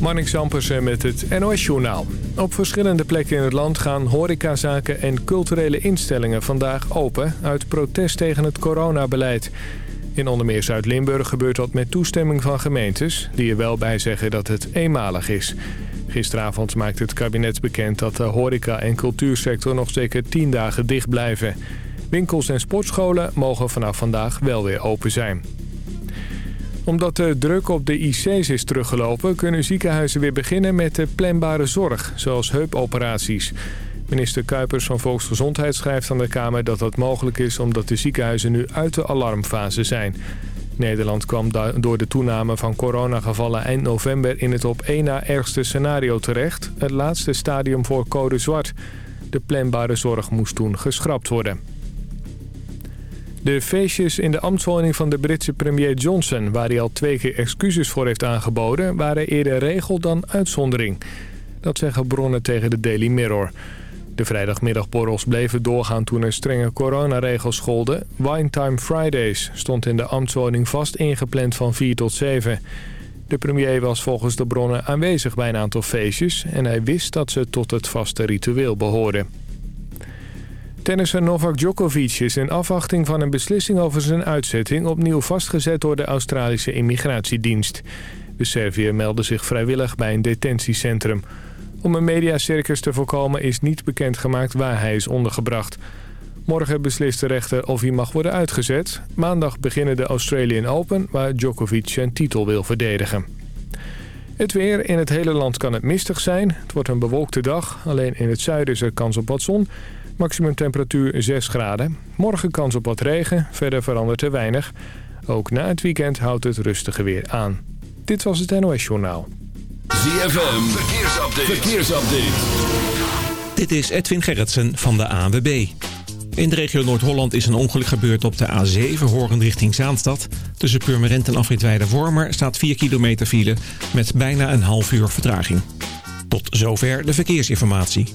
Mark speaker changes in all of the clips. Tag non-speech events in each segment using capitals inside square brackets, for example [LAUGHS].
Speaker 1: Marnix Zampersen met het NOS-journaal. Op verschillende plekken in het land gaan horecazaken en culturele instellingen vandaag open... uit protest tegen het coronabeleid. In onder meer Zuid-Limburg gebeurt dat met toestemming van gemeentes... die er wel bij zeggen dat het eenmalig is. Gisteravond maakte het kabinet bekend dat de horeca- en cultuursector nog zeker 10 dagen dicht blijven. Winkels en sportscholen mogen vanaf vandaag wel weer open zijn omdat de druk op de IC's is teruggelopen... kunnen ziekenhuizen weer beginnen met de planbare zorg, zoals heupoperaties. Minister Kuipers van Volksgezondheid schrijft aan de Kamer dat dat mogelijk is... omdat de ziekenhuizen nu uit de alarmfase zijn. Nederland kwam door de toename van coronagevallen eind november... in het op één na ergste scenario terecht, het laatste stadium voor code zwart. De planbare zorg moest toen geschrapt worden. De feestjes in de ambtswoning van de Britse premier Johnson... waar hij al twee keer excuses voor heeft aangeboden... waren eerder regel dan uitzondering. Dat zeggen bronnen tegen de Daily Mirror. De vrijdagmiddagborrels bleven doorgaan toen er strenge coronaregels scholden. Winetime Fridays stond in de ambtswoning vast ingepland van 4 tot 7. De premier was volgens de bronnen aanwezig bij een aantal feestjes... en hij wist dat ze tot het vaste ritueel behoorden. Tennisser Novak Djokovic is in afwachting van een beslissing over zijn uitzetting... opnieuw vastgezet door de Australische immigratiedienst. De Serviër meldde zich vrijwillig bij een detentiecentrum. Om een mediacircus te voorkomen is niet bekendgemaakt waar hij is ondergebracht. Morgen beslist de rechter of hij mag worden uitgezet. Maandag beginnen de Australian Open, waar Djokovic zijn titel wil verdedigen. Het weer. In het hele land kan het mistig zijn. Het wordt een bewolkte dag. Alleen in het zuiden is er kans op wat zon. Maximum temperatuur 6 graden. Morgen kans op wat regen, verder verandert er weinig. Ook na het weekend houdt het rustige weer aan. Dit was het NOS Journaal.
Speaker 2: ZFM, verkeersupdate. verkeersupdate.
Speaker 3: Dit is Edwin Gerritsen van de ANWB. In de regio Noord-Holland is een ongeluk gebeurd op de A7 horend richting Zaanstad. Tussen Purmerend en Afritweide-Wormer staat 4 kilometer file met bijna een half uur vertraging. Tot zover de verkeersinformatie.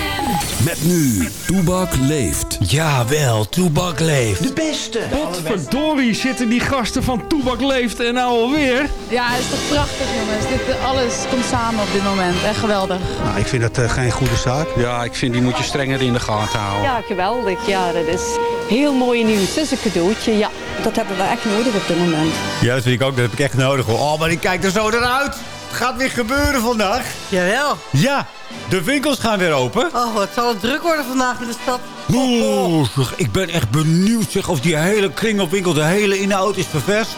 Speaker 2: Met nu, Toebak leeft.
Speaker 4: Jawel, Toebak leeft.
Speaker 5: De beste.
Speaker 6: Verdorie zitten die gasten van Toebak leeft en nou alweer.
Speaker 7: Ja, het is toch prachtig jongens. Dit, alles komt samen op dit moment. Echt geweldig.
Speaker 8: Nou, ik vind dat uh, geen goede zaak.
Speaker 9: Ja, ik vind die moet je strenger in de gaten houden.
Speaker 10: Ja, geweldig. Ja, dat is heel mooi nieuws. Het is een cadeautje, ja.
Speaker 11: Dat hebben we echt nodig op dit moment.
Speaker 12: Ja, dat vind ik ook. Dat heb ik echt nodig. Oh, maar die kijkt er zo eruit. Het gaat weer gebeuren vandaag.
Speaker 13: Jawel.
Speaker 12: Ja, de winkels gaan weer open.
Speaker 13: Oh, wat zal het druk worden vandaag in de stad.
Speaker 12: Oeh, ik ben echt benieuwd zeg, of die hele kringloopwinkel, de hele inhoud is vervest.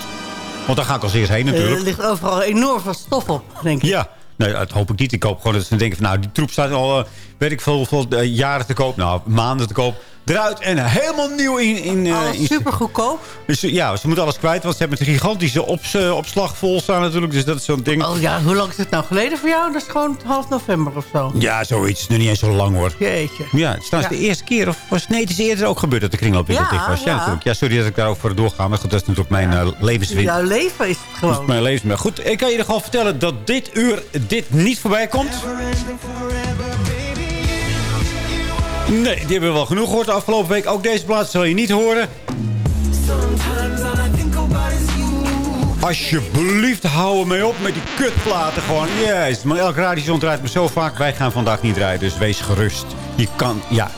Speaker 12: Want daar ga ik als eerst heen natuurlijk.
Speaker 13: er ligt overal enorm veel stof op, denk ik.
Speaker 12: Ja, nee, dat hoop ik niet. Ik hoop gewoon dat ze denken van nou, die troep staat al, uh, weet ik veel, uh, jaren te koop. Nou, maanden te koop eruit en helemaal nieuw in... in,
Speaker 13: uh, in super goedkoop.
Speaker 12: Dus, ja, ze moeten alles kwijt, want ze hebben een gigantische ops, uh, opslag vol staan natuurlijk. Dus dat is zo'n ding.
Speaker 13: Oh ja, hoe lang is het nou geleden voor jou? Dat is gewoon half november of zo.
Speaker 12: Ja, zoiets. Is nu niet eens zo lang hoor.
Speaker 13: Jeetje.
Speaker 12: Ja, het is ja. de eerste keer. Of was, nee, het is eerder ook gebeurd dat de kringloopwinkel ja, dicht was. Ja, ja, natuurlijk. Ja, sorry dat ik daarover doorga. Maar goed, dat is natuurlijk mijn uh, levenswinkel.
Speaker 13: Jouw leven is het gewoon.
Speaker 12: Dat is mijn leven. Maar goed, ik kan je gewoon vertellen dat dit uur dit niet voorbij komt. Nee, die hebben we wel genoeg gehoord de afgelopen week. Ook deze plaats zal je niet horen. Alsjeblieft, hou mee op met die kutplaten gewoon. Yes, maar elk radiostation draait me zo vaak. Wij gaan vandaag niet rijden, dus wees gerust. Je kan, ja,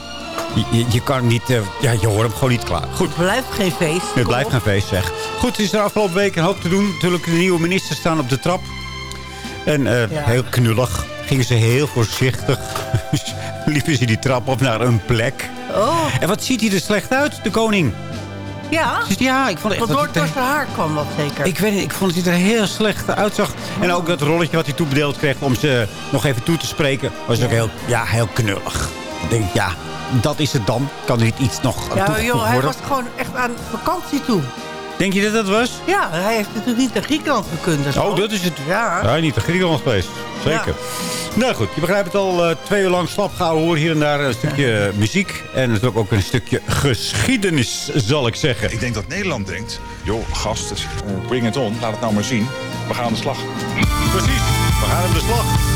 Speaker 12: je, je, kan niet, uh, ja, je hoort hem gewoon niet klaar. Goed.
Speaker 13: Het blijft geen feest.
Speaker 12: Het blijft geen feest, zeg. Goed, het is er afgelopen week een hoop te doen. Natuurlijk, de nieuwe ministers staan op de trap. En uh, ja. heel knullig. Gingen ze heel voorzichtig. [LAUGHS] liepen ze die trap op naar een plek.
Speaker 13: Oh.
Speaker 12: En wat ziet hij er slecht uit, de koning?
Speaker 13: Ja?
Speaker 12: Ja, ik vond het echt...
Speaker 13: door, door zijn haar kwam dat zeker.
Speaker 12: Ik weet niet, ik vond dat hij er heel slecht uitzag. En ook dat rolletje wat hij toebedeeld kreeg om ze nog even toe te spreken... was ook heel, ja, heel knullig. Ik denk, ja,
Speaker 6: dat is het dan. Kan er niet iets nog
Speaker 13: Ja, joh, hij was gewoon echt aan vakantie toe.
Speaker 6: Denk je dat dat was?
Speaker 13: Ja, hij heeft natuurlijk niet naar Griekenland gekund.
Speaker 6: Oh, dat is het.
Speaker 13: Ja.
Speaker 6: Ja, niet de Griekenland geweest. Zeker. Nou goed, je begrijpt het al. eh, twee uur lang slap gehouden hoor. Hier en daar een stukje muziek. En natuurlijk ook een stukje geschiedenis, zal ik zeggen.
Speaker 5: Ik denk dat Nederland denkt, joh, gasten, bring it on. Laat het nou maar zien. We gaan aan de slag.
Speaker 6: Precies, we gaan aan de slag.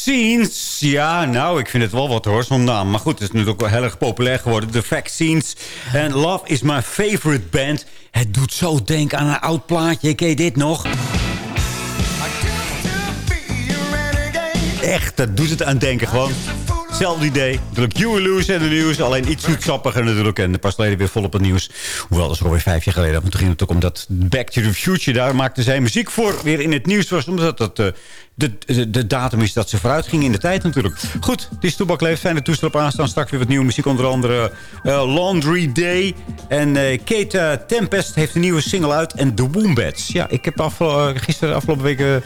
Speaker 6: Vaccines. Ja, nou, ik vind het wel wat hoor, zo'n naam. Maar goed, het is natuurlijk wel heel erg populair geworden. The Vaccines. En Love is my favorite band. Het doet zo denken aan een oud plaatje. Ken je dit nog? Echt, dat doet het aan denken gewoon. Hetzelfde idee. Natuurlijk Huey Lewis en de nieuws. Alleen iets zoetsappiger natuurlijk. En pas geleden weer vol op het nieuws. Hoewel, dat is alweer vijf jaar geleden. Maar toen ging het ook omdat Back to the Future... daar maakte zij muziek voor weer in het nieuws was. Omdat dat uh, de, de, de, datum is dat ze vooruit gingen in de tijd natuurlijk. Goed, het is Toebak Leeft. Fijne toestel op aanstaan. Straks weer wat nieuwe muziek. Onder andere uh, Laundry Day. En uh, Kate uh, Tempest heeft een nieuwe single uit. En The Wombats. Ja, ik heb gisteren afgelopen weken...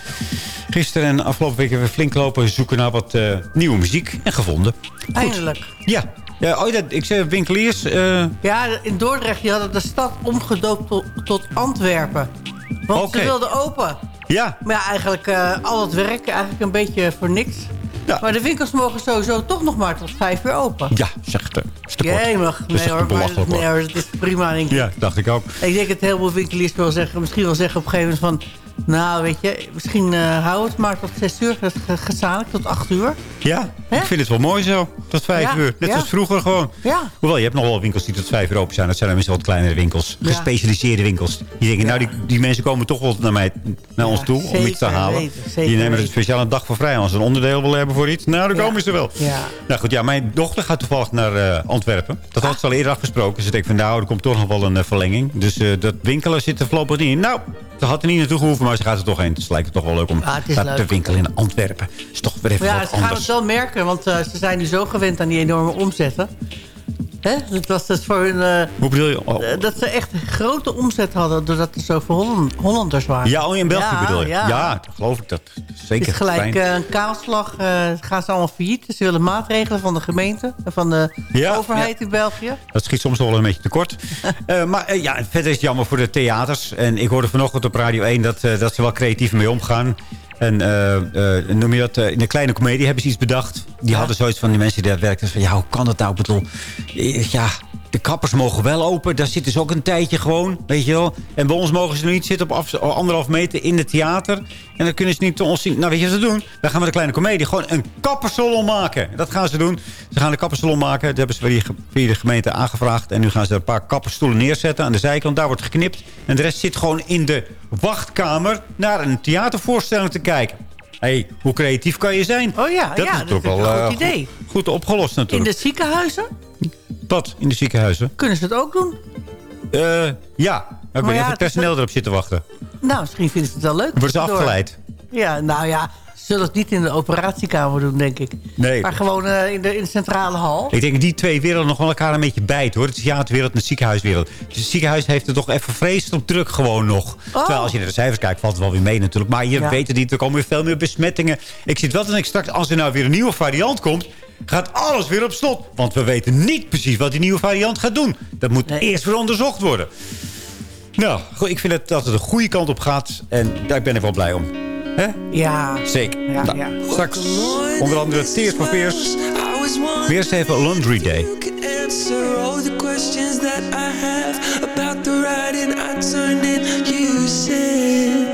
Speaker 6: Gisteren en afgelopen weken weer flink lopen zoeken naar wat nieuwe muziek. En gevonden. Goed.
Speaker 13: Eindelijk.
Speaker 6: Ja. Ja, oh, dat, ik zei winkeliers. Uh...
Speaker 13: Ja, in Dordrecht die hadden de stad omgedoopt tot, tot Antwerpen. Want okay. ze wilden open.
Speaker 6: Ja.
Speaker 13: Maar ja, eigenlijk uh, al het werk eigenlijk een beetje voor niks. Ja. Maar de winkels mogen sowieso toch nog maar tot vijf uur open.
Speaker 6: Ja, zeg het.
Speaker 13: Jij mag. Nee hoor, maar, nee hoor, het is prima. Denk ik.
Speaker 6: Ja, dacht ik ook.
Speaker 13: Ik denk dat heel veel winkeliers wil zeggen, misschien wel zeggen op een gegeven moment van... Nou, weet je, misschien uh, hou het maar tot 6 uur, gezamenlijk tot 8 uur.
Speaker 12: Ja, ik vind het wel mooi zo, tot 5 uur. Net als vroeger gewoon.
Speaker 13: Ja.
Speaker 12: Hoewel, je hebt nog wel winkels die tot 5 uur open zijn. Dat zijn dan misschien wat kleinere winkels, gespecialiseerde winkels. Die denken, nou, die, die mensen komen toch wel naar, mij, naar ons toe om iets te halen. Weten, die nemen er speciaal een dag voor vrij. Als ze een onderdeel willen hebben voor iets, nou, dan komen ze wel.
Speaker 13: Ja.
Speaker 12: Nou goed, ja, mijn dochter gaat toevallig naar uh, Antwerpen. Dat had ze al eerder afgesproken. Ze denkt van, nou, er komt toch nog wel een uh, verlenging. Dus dat winkelen zit er voorlopig niet in. Nou, ze had er niet naartoe gehoeven, maar ze gaat er toch heen. Dus het lijkt het toch wel leuk om
Speaker 13: ah,
Speaker 12: te winkelen in Antwerpen. is toch weer even
Speaker 13: ja, ze gaan het wel merken, want uh, ze zijn nu zo gewend aan die enorme omzetten. Hè? Dat was dus voor hun... Uh,
Speaker 12: Hoe bedoel je? Oh.
Speaker 13: Dat ze echt grote omzet hadden... doordat er zoveel Holland Hollanders waren.
Speaker 12: Ja, oh, in België ja, bedoel je? Ja. ja, geloof ik dat. Zeker.
Speaker 13: Het is gelijk uh, een kaalslag. Uh, gaan ze allemaal failliet. Ze willen maatregelen van de gemeente. Van de ja, overheid in België.
Speaker 12: Dat schiet soms wel een beetje tekort. [LAUGHS] maar ja, verder is het jammer voor de theaters. En ik hoorde vanochtend op Radio 1 dat, dat ze wel creatief mee omgaan. En uh, noem je dat, in een kleine komedie hebben ze iets bedacht. Die hadden zoiets van die mensen die daar werkten. Van, ja, hoe kan dat nou? Ik bedoel, ja, de kappers mogen wel open. Daar zitten ze ook een tijdje gewoon, weet je wel. En bij ons mogen ze nu niet zitten op anderhalf meter in het theater. En dan kunnen ze niet ons zien. Nou, weet je wat ze doen? Dan gaan we de kleine komedie gewoon een kappersalon maken. Dat gaan ze doen. Ze gaan een kappersalon maken. Dat hebben ze via de gemeente aangevraagd. En nu gaan ze er een paar kapperstoelen neerzetten aan de zijkant. Daar wordt geknipt. En de rest zit gewoon in de wachtkamer naar een theatervoorstelling te kijken. hey, hoe creatief kan je zijn?
Speaker 13: Oh ja,
Speaker 12: dat
Speaker 13: ja,
Speaker 12: is
Speaker 13: dat
Speaker 12: toch
Speaker 13: is
Speaker 12: wel
Speaker 13: een goed idee.
Speaker 12: Goed, goed opgelost natuurlijk.
Speaker 13: In de ziekenhuizen?
Speaker 12: Wat? In de ziekenhuizen?
Speaker 13: Kunnen ze het ook doen?
Speaker 12: Uh, ja. Ik weet niet of het personeel erop zit te wachten.
Speaker 13: Nou, misschien vinden ze het wel leuk.
Speaker 12: Worden ze afgeleid?
Speaker 13: Ja, nou ja, ze zullen het niet in de operatiekamer doen, denk ik.
Speaker 12: Nee.
Speaker 13: Maar gewoon uh, in, de, in de centrale hal.
Speaker 12: Ik denk die twee werelden nog wel elkaar een beetje bijt, hoor. De theaterwereld en de ziekenhuiswereld. Dus het ziekenhuis heeft het toch even vreselijk druk gewoon nog. Oh. Terwijl als je naar de cijfers kijkt, valt het wel weer mee natuurlijk. Maar je ja. weet het niet, er komen weer veel meer besmettingen. Ik zit wel te denken, straks als er nou weer een nieuwe variant komt gaat alles weer op slot. Want we weten niet precies wat die nieuwe variant gaat doen. Dat moet nee. eerst weer onderzocht worden. Nou, ik vind het dat het de goede kant op gaat. En daar ben ik wel blij om. Hè?
Speaker 13: Ja.
Speaker 12: Zeker.
Speaker 13: Ja,
Speaker 12: nou,
Speaker 13: ja.
Speaker 12: Straks onder andere Tears for Fears. Weer eens even Laundry Day.
Speaker 14: answer all the questions that I have about the writing I turned in. You said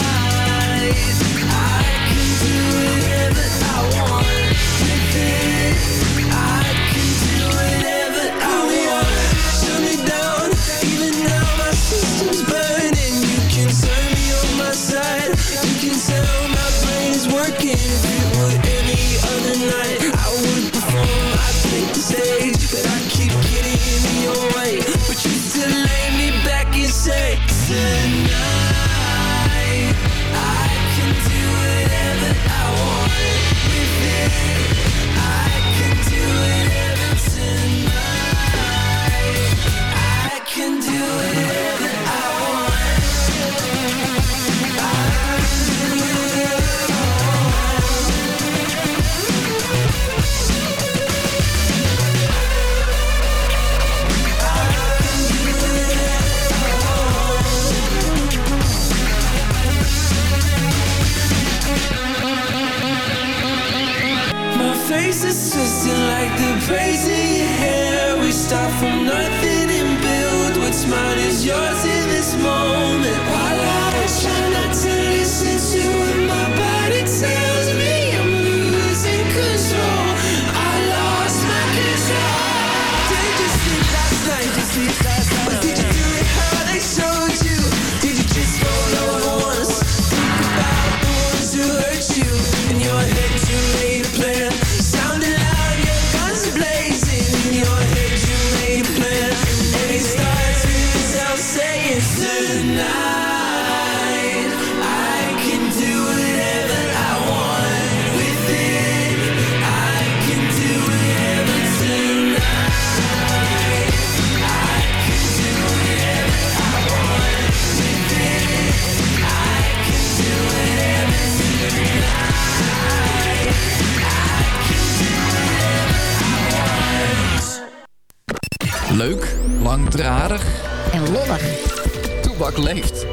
Speaker 15: Leeft.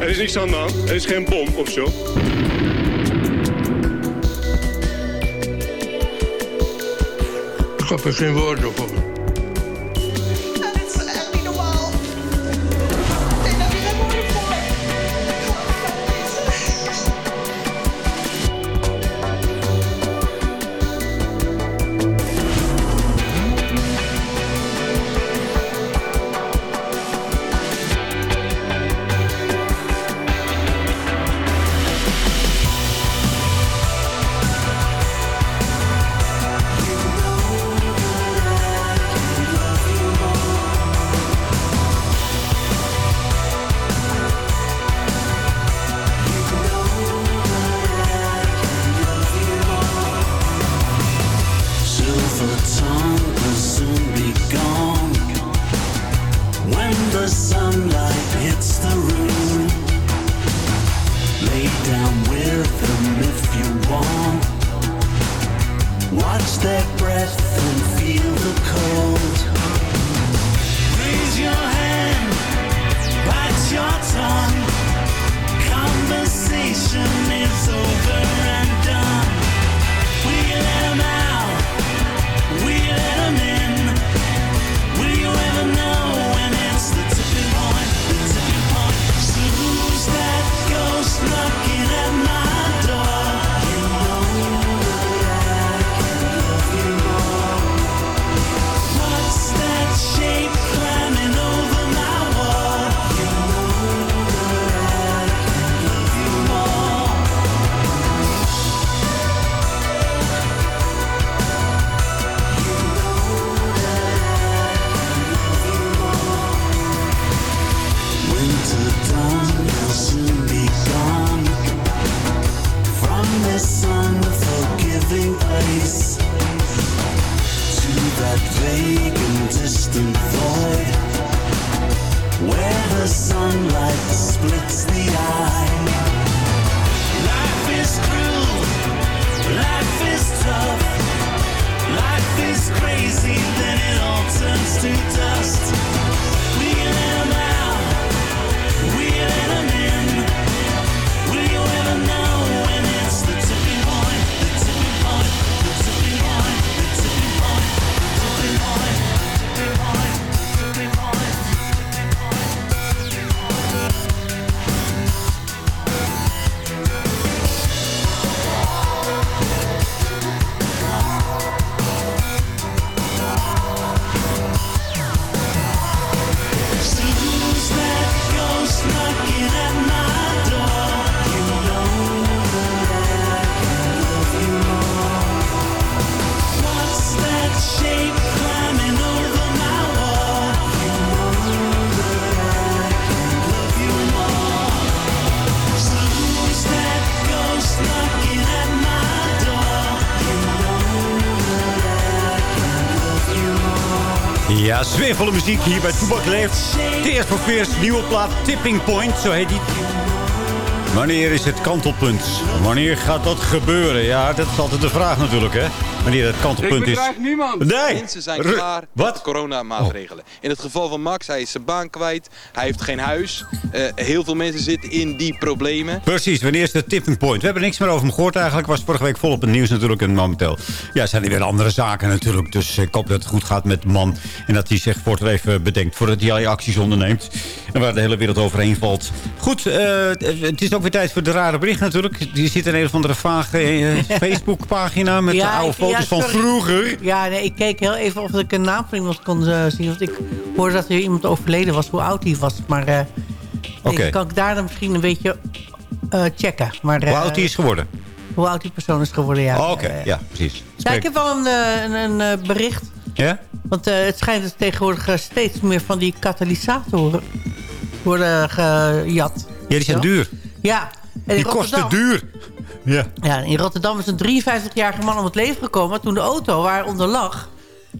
Speaker 16: Er is niks aan de hand. Er is geen bom of zo.
Speaker 17: Ik heb er geen woorden voor.
Speaker 12: Sfeervolle muziek hier bij Toebak Leeft. Tears for Fears, nieuwe plaat Tipping Point, zo heet die. Wanneer is het kantelpunt? Wanneer gaat dat gebeuren? Ja, dat is altijd de vraag natuurlijk, hè. Wanneer het kantelpunt is.
Speaker 18: niemand.
Speaker 12: Nee.
Speaker 18: Mensen zijn klaar
Speaker 12: Wat?
Speaker 18: met de coronamaatregelen. In het geval van Max, hij is zijn baan kwijt. Hij heeft geen huis. Eh, heel veel mensen zitten in die problemen.
Speaker 12: Precies, wanneer is de tipping point? We hebben niks meer over hem gehoord eigenlijk. Was vorige week volop het nieuws natuurlijk. En momenteel ja, zijn er weer andere zaken natuurlijk. Dus ik hoop dat het goed gaat met de man. En dat hij zich voor het even bedenkt voordat hij acties onderneemt. En waar de hele wereld overheen valt. Goed, eh, het is ook weer tijd voor de rare bericht natuurlijk. Je zit in een of andere vage eh, [LAUGHS] Facebookpagina met de oude
Speaker 13: ik-
Speaker 12: foto's van vroeger.
Speaker 13: Ja, nee, ik keek heel even of ik een naam van iemand kon zien. Want ik hoorde dat er iemand overleden was, hoe oud hij was. Maar
Speaker 12: Oké.
Speaker 13: ik kan ik daar dan misschien een beetje eh, checken. Maar,
Speaker 12: Hoe
Speaker 13: eh,
Speaker 12: oud hij is geworden?
Speaker 13: Hoe oud die persoon is geworden, ja.
Speaker 12: Oh, Oké, ja, precies.
Speaker 13: ja, ik heb wel een, een, een bericht.
Speaker 12: Ja?
Speaker 13: Want het schijnt dat tegenwoordig steeds meer van die katalysatoren worden gejat.
Speaker 12: Ja, die zijn duur.
Speaker 13: Ja. En
Speaker 12: Die kosten duur. Ja.
Speaker 13: Ja, in Rotterdam is een 53-jarige man om het leven gekomen... toen de auto waaronder lag...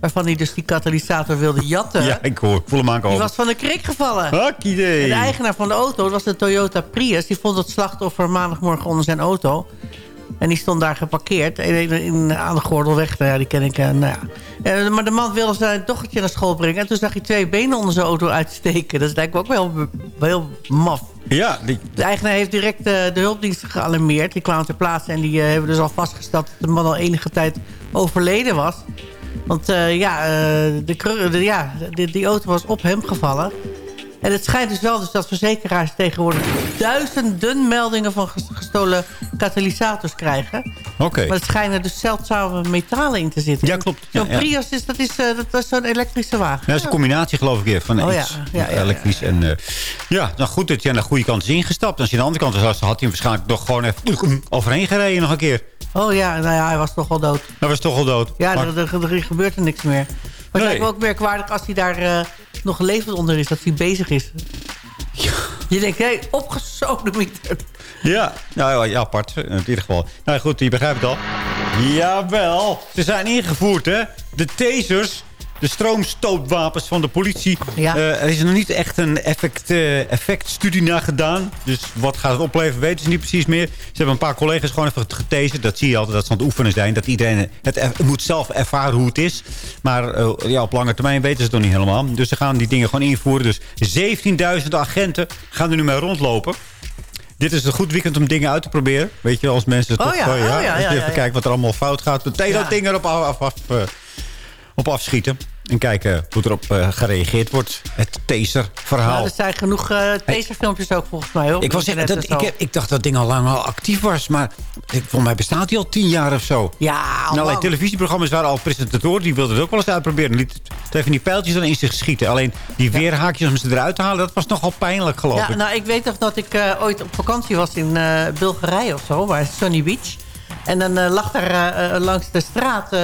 Speaker 13: waarvan hij dus die katalysator wilde jatten...
Speaker 12: Ja, ik hoor. Ik voel hem
Speaker 13: die
Speaker 12: aankomen.
Speaker 13: was van de krik gevallen.
Speaker 12: Hakidee.
Speaker 13: En de eigenaar van de auto, dat was de Toyota Prius... die vond het slachtoffer maandagmorgen onder zijn auto. En die stond daar geparkeerd in, in, aan de Gordelweg. Nou ja, die ken ik. Uh, nou ja. Uh, maar de man wilde zijn dochtertje naar school brengen. En toen zag hij twee benen onder zijn auto uitsteken. Dat lijkt me ook wel heel, heel maf.
Speaker 12: Ja, die...
Speaker 13: De eigenaar heeft direct uh, de hulpdiensten gealarmeerd. Die kwamen ter plaatse en die hebben dus al vastgesteld... dat de man al enige tijd overleden was. Want ja, de, de, ja die auto was op hem gevallen. En het schijnt dus wel dus dat verzekeraars tegenwoordig duizenden meldingen van gestolen katalysators krijgen.
Speaker 12: Oké.
Speaker 13: Maar het schijnen dus zeldzame metalen in te zitten.
Speaker 12: Ja, klopt.
Speaker 13: Zo'n
Speaker 12: ja.
Speaker 13: Prius, is, dat is, uh, dat is zo'n elektrische wagen.
Speaker 12: Ja, dat is een combinatie geloof ik van
Speaker 13: oh,
Speaker 12: iets
Speaker 13: ja. Ja,
Speaker 12: elektrisch. En, uh, ja, nou goed dat je aan de goede kant is ingestapt. Als je aan de andere kant was, had hij hem waarschijnlijk nog gewoon even overheen gereden nog een keer.
Speaker 13: Oh ja, nou ja, hij was toch al dood.
Speaker 12: Hij was toch al dood.
Speaker 13: Ja, maar... er, er, er, gebeurt er niks meer. Maar het nee. lijkt me ook merkwaardig als hij daar uh, nog levend onder is. Dat hij bezig is. Ja. Je denkt, hé, hey, opgezoden mieter.
Speaker 12: Ja, nou ja, apart. In ieder geval. Nou goed, je begrijpt het al. Jawel, ze zijn ingevoerd, hè. De tasers de stroomstootwapens van de politie.
Speaker 13: Ja.
Speaker 12: Uh, er is nog niet echt een effect, uh, effectstudie naar gedaan. Dus wat gaat het opleveren weten ze niet precies meer. Ze hebben een paar collega's gewoon even getezen. Dat zie je altijd dat ze aan het oefenen zijn. Dat iedereen het moet zelf ervaren hoe het is. Maar uh, ja, op lange termijn weten ze het nog niet helemaal. Dus ze gaan die dingen gewoon invoeren. Dus 17.000 agenten gaan er nu mee rondlopen. Dit is een goed weekend om dingen uit te proberen. Weet je, als mensen...
Speaker 13: Oh
Speaker 12: toch,
Speaker 13: ja,
Speaker 12: oh ja,
Speaker 13: oh ja, ja,
Speaker 12: even kijken wat er allemaal fout gaat. Meteen dat ding erop af, af, af op afschieten. En kijken hoe erop uh, gereageerd wordt. Het taser-verhaal.
Speaker 13: Nou, er zijn genoeg uh, taserfilmpjes ook volgens mij. Hoor,
Speaker 12: ik, was, dat, ik, heb, ik dacht dat dat ding al lang al actief was. Maar ik, volgens mij bestaat hij al tien jaar of zo.
Speaker 13: Ja,
Speaker 12: En allerlei televisieprogramma's waren al presentatoren. Die wilden het ook wel eens uitproberen. Liet het even die pijltjes dan in zich schieten. Alleen die weerhaakjes om ze eruit te halen. Dat was nogal pijnlijk geloof
Speaker 13: ja,
Speaker 12: ik.
Speaker 13: Nou, ik weet nog dat ik uh, ooit op vakantie was in Bulgarije of zo. Waar Sunny Beach. En dan lag daar langs de straat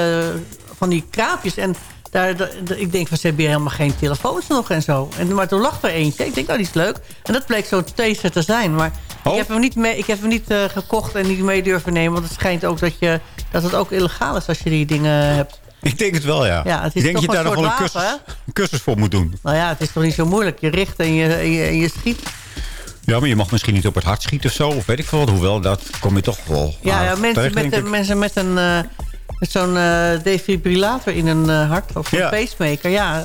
Speaker 13: van die kraampjes. En daar, ik denk van, ze hebben hier helemaal geen telefoons nog en zo. En, maar toen lag er eentje. Ik denk, nou, die is leuk. En dat bleek zo'n taser te zijn. Maar oh. ik heb hem niet, mee, ik heb hem niet uh, gekocht en niet mee durven nemen. Want het schijnt ook dat, je, dat het ook illegaal is als je die dingen hebt.
Speaker 12: Ik denk het wel, ja.
Speaker 13: ja het is
Speaker 12: ik denk dat je daar nog wel een cursus, een cursus voor moet doen.
Speaker 13: Nou ja, het is toch niet zo moeilijk. Je richt en je, en je, en je schiet.
Speaker 12: Ja, maar je mag misschien niet op het hart schieten of zo. Of weet ik veel wat. Hoewel, dat kom je toch wel
Speaker 13: Ja, ja mensen, met, mensen met een... Uh, zo'n uh, defibrillator in een uh, hart of een
Speaker 12: ja.
Speaker 13: pacemaker. Ja,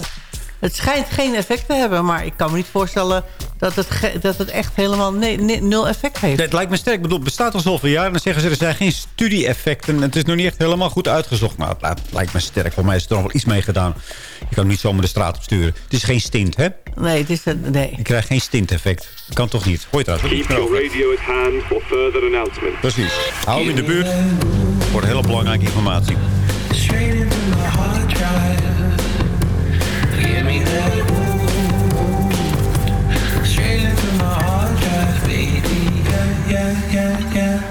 Speaker 13: het schijnt geen effect te hebben. Maar ik kan me niet voorstellen dat het, dat het echt helemaal nul effect heeft.
Speaker 12: Het lijkt me sterk. Ik bedoel, het bestaat al zoveel jaar. En dan zeggen ze er zijn geen studie-effecten. Het is nog niet echt helemaal goed uitgezocht. Maar het lijkt me sterk. Voor mij is er nog wel iets mee gedaan. Je kan hem niet zomaar de straat op sturen. Het is geen stint, hè?
Speaker 13: Nee, het is een, nee.
Speaker 12: Je krijgt geen stint-effect. Kan toch niet? Hoor je trouwens?
Speaker 16: Keep your radio at hand for further announcement.
Speaker 12: Precies. Hou hem in de buurt. Voor hele belangrijke informatie.
Speaker 14: Straight into my hard drive. Give me that Straight into my hard drive, baby. Yeah, yeah, yeah, yeah.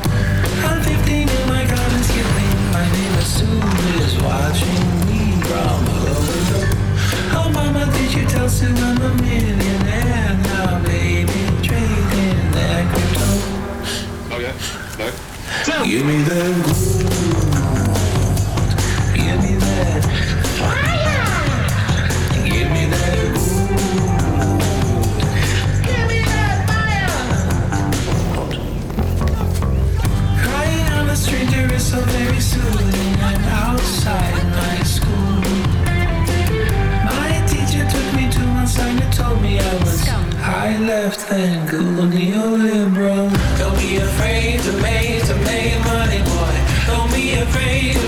Speaker 14: I'm 15 and my God is skipping. My neighbor Sue is watching me from. Oh, mama, did you tell Sue I'm a millionaire Give me that. Give me that fire. Give me that gold. Give me that fire. Crying on the stranger is so very soothing. I'm outside my school. My teacher took me to one side and told me I was high left and cool neoliberal. Don't be afraid to make to money, boy. Don't be afraid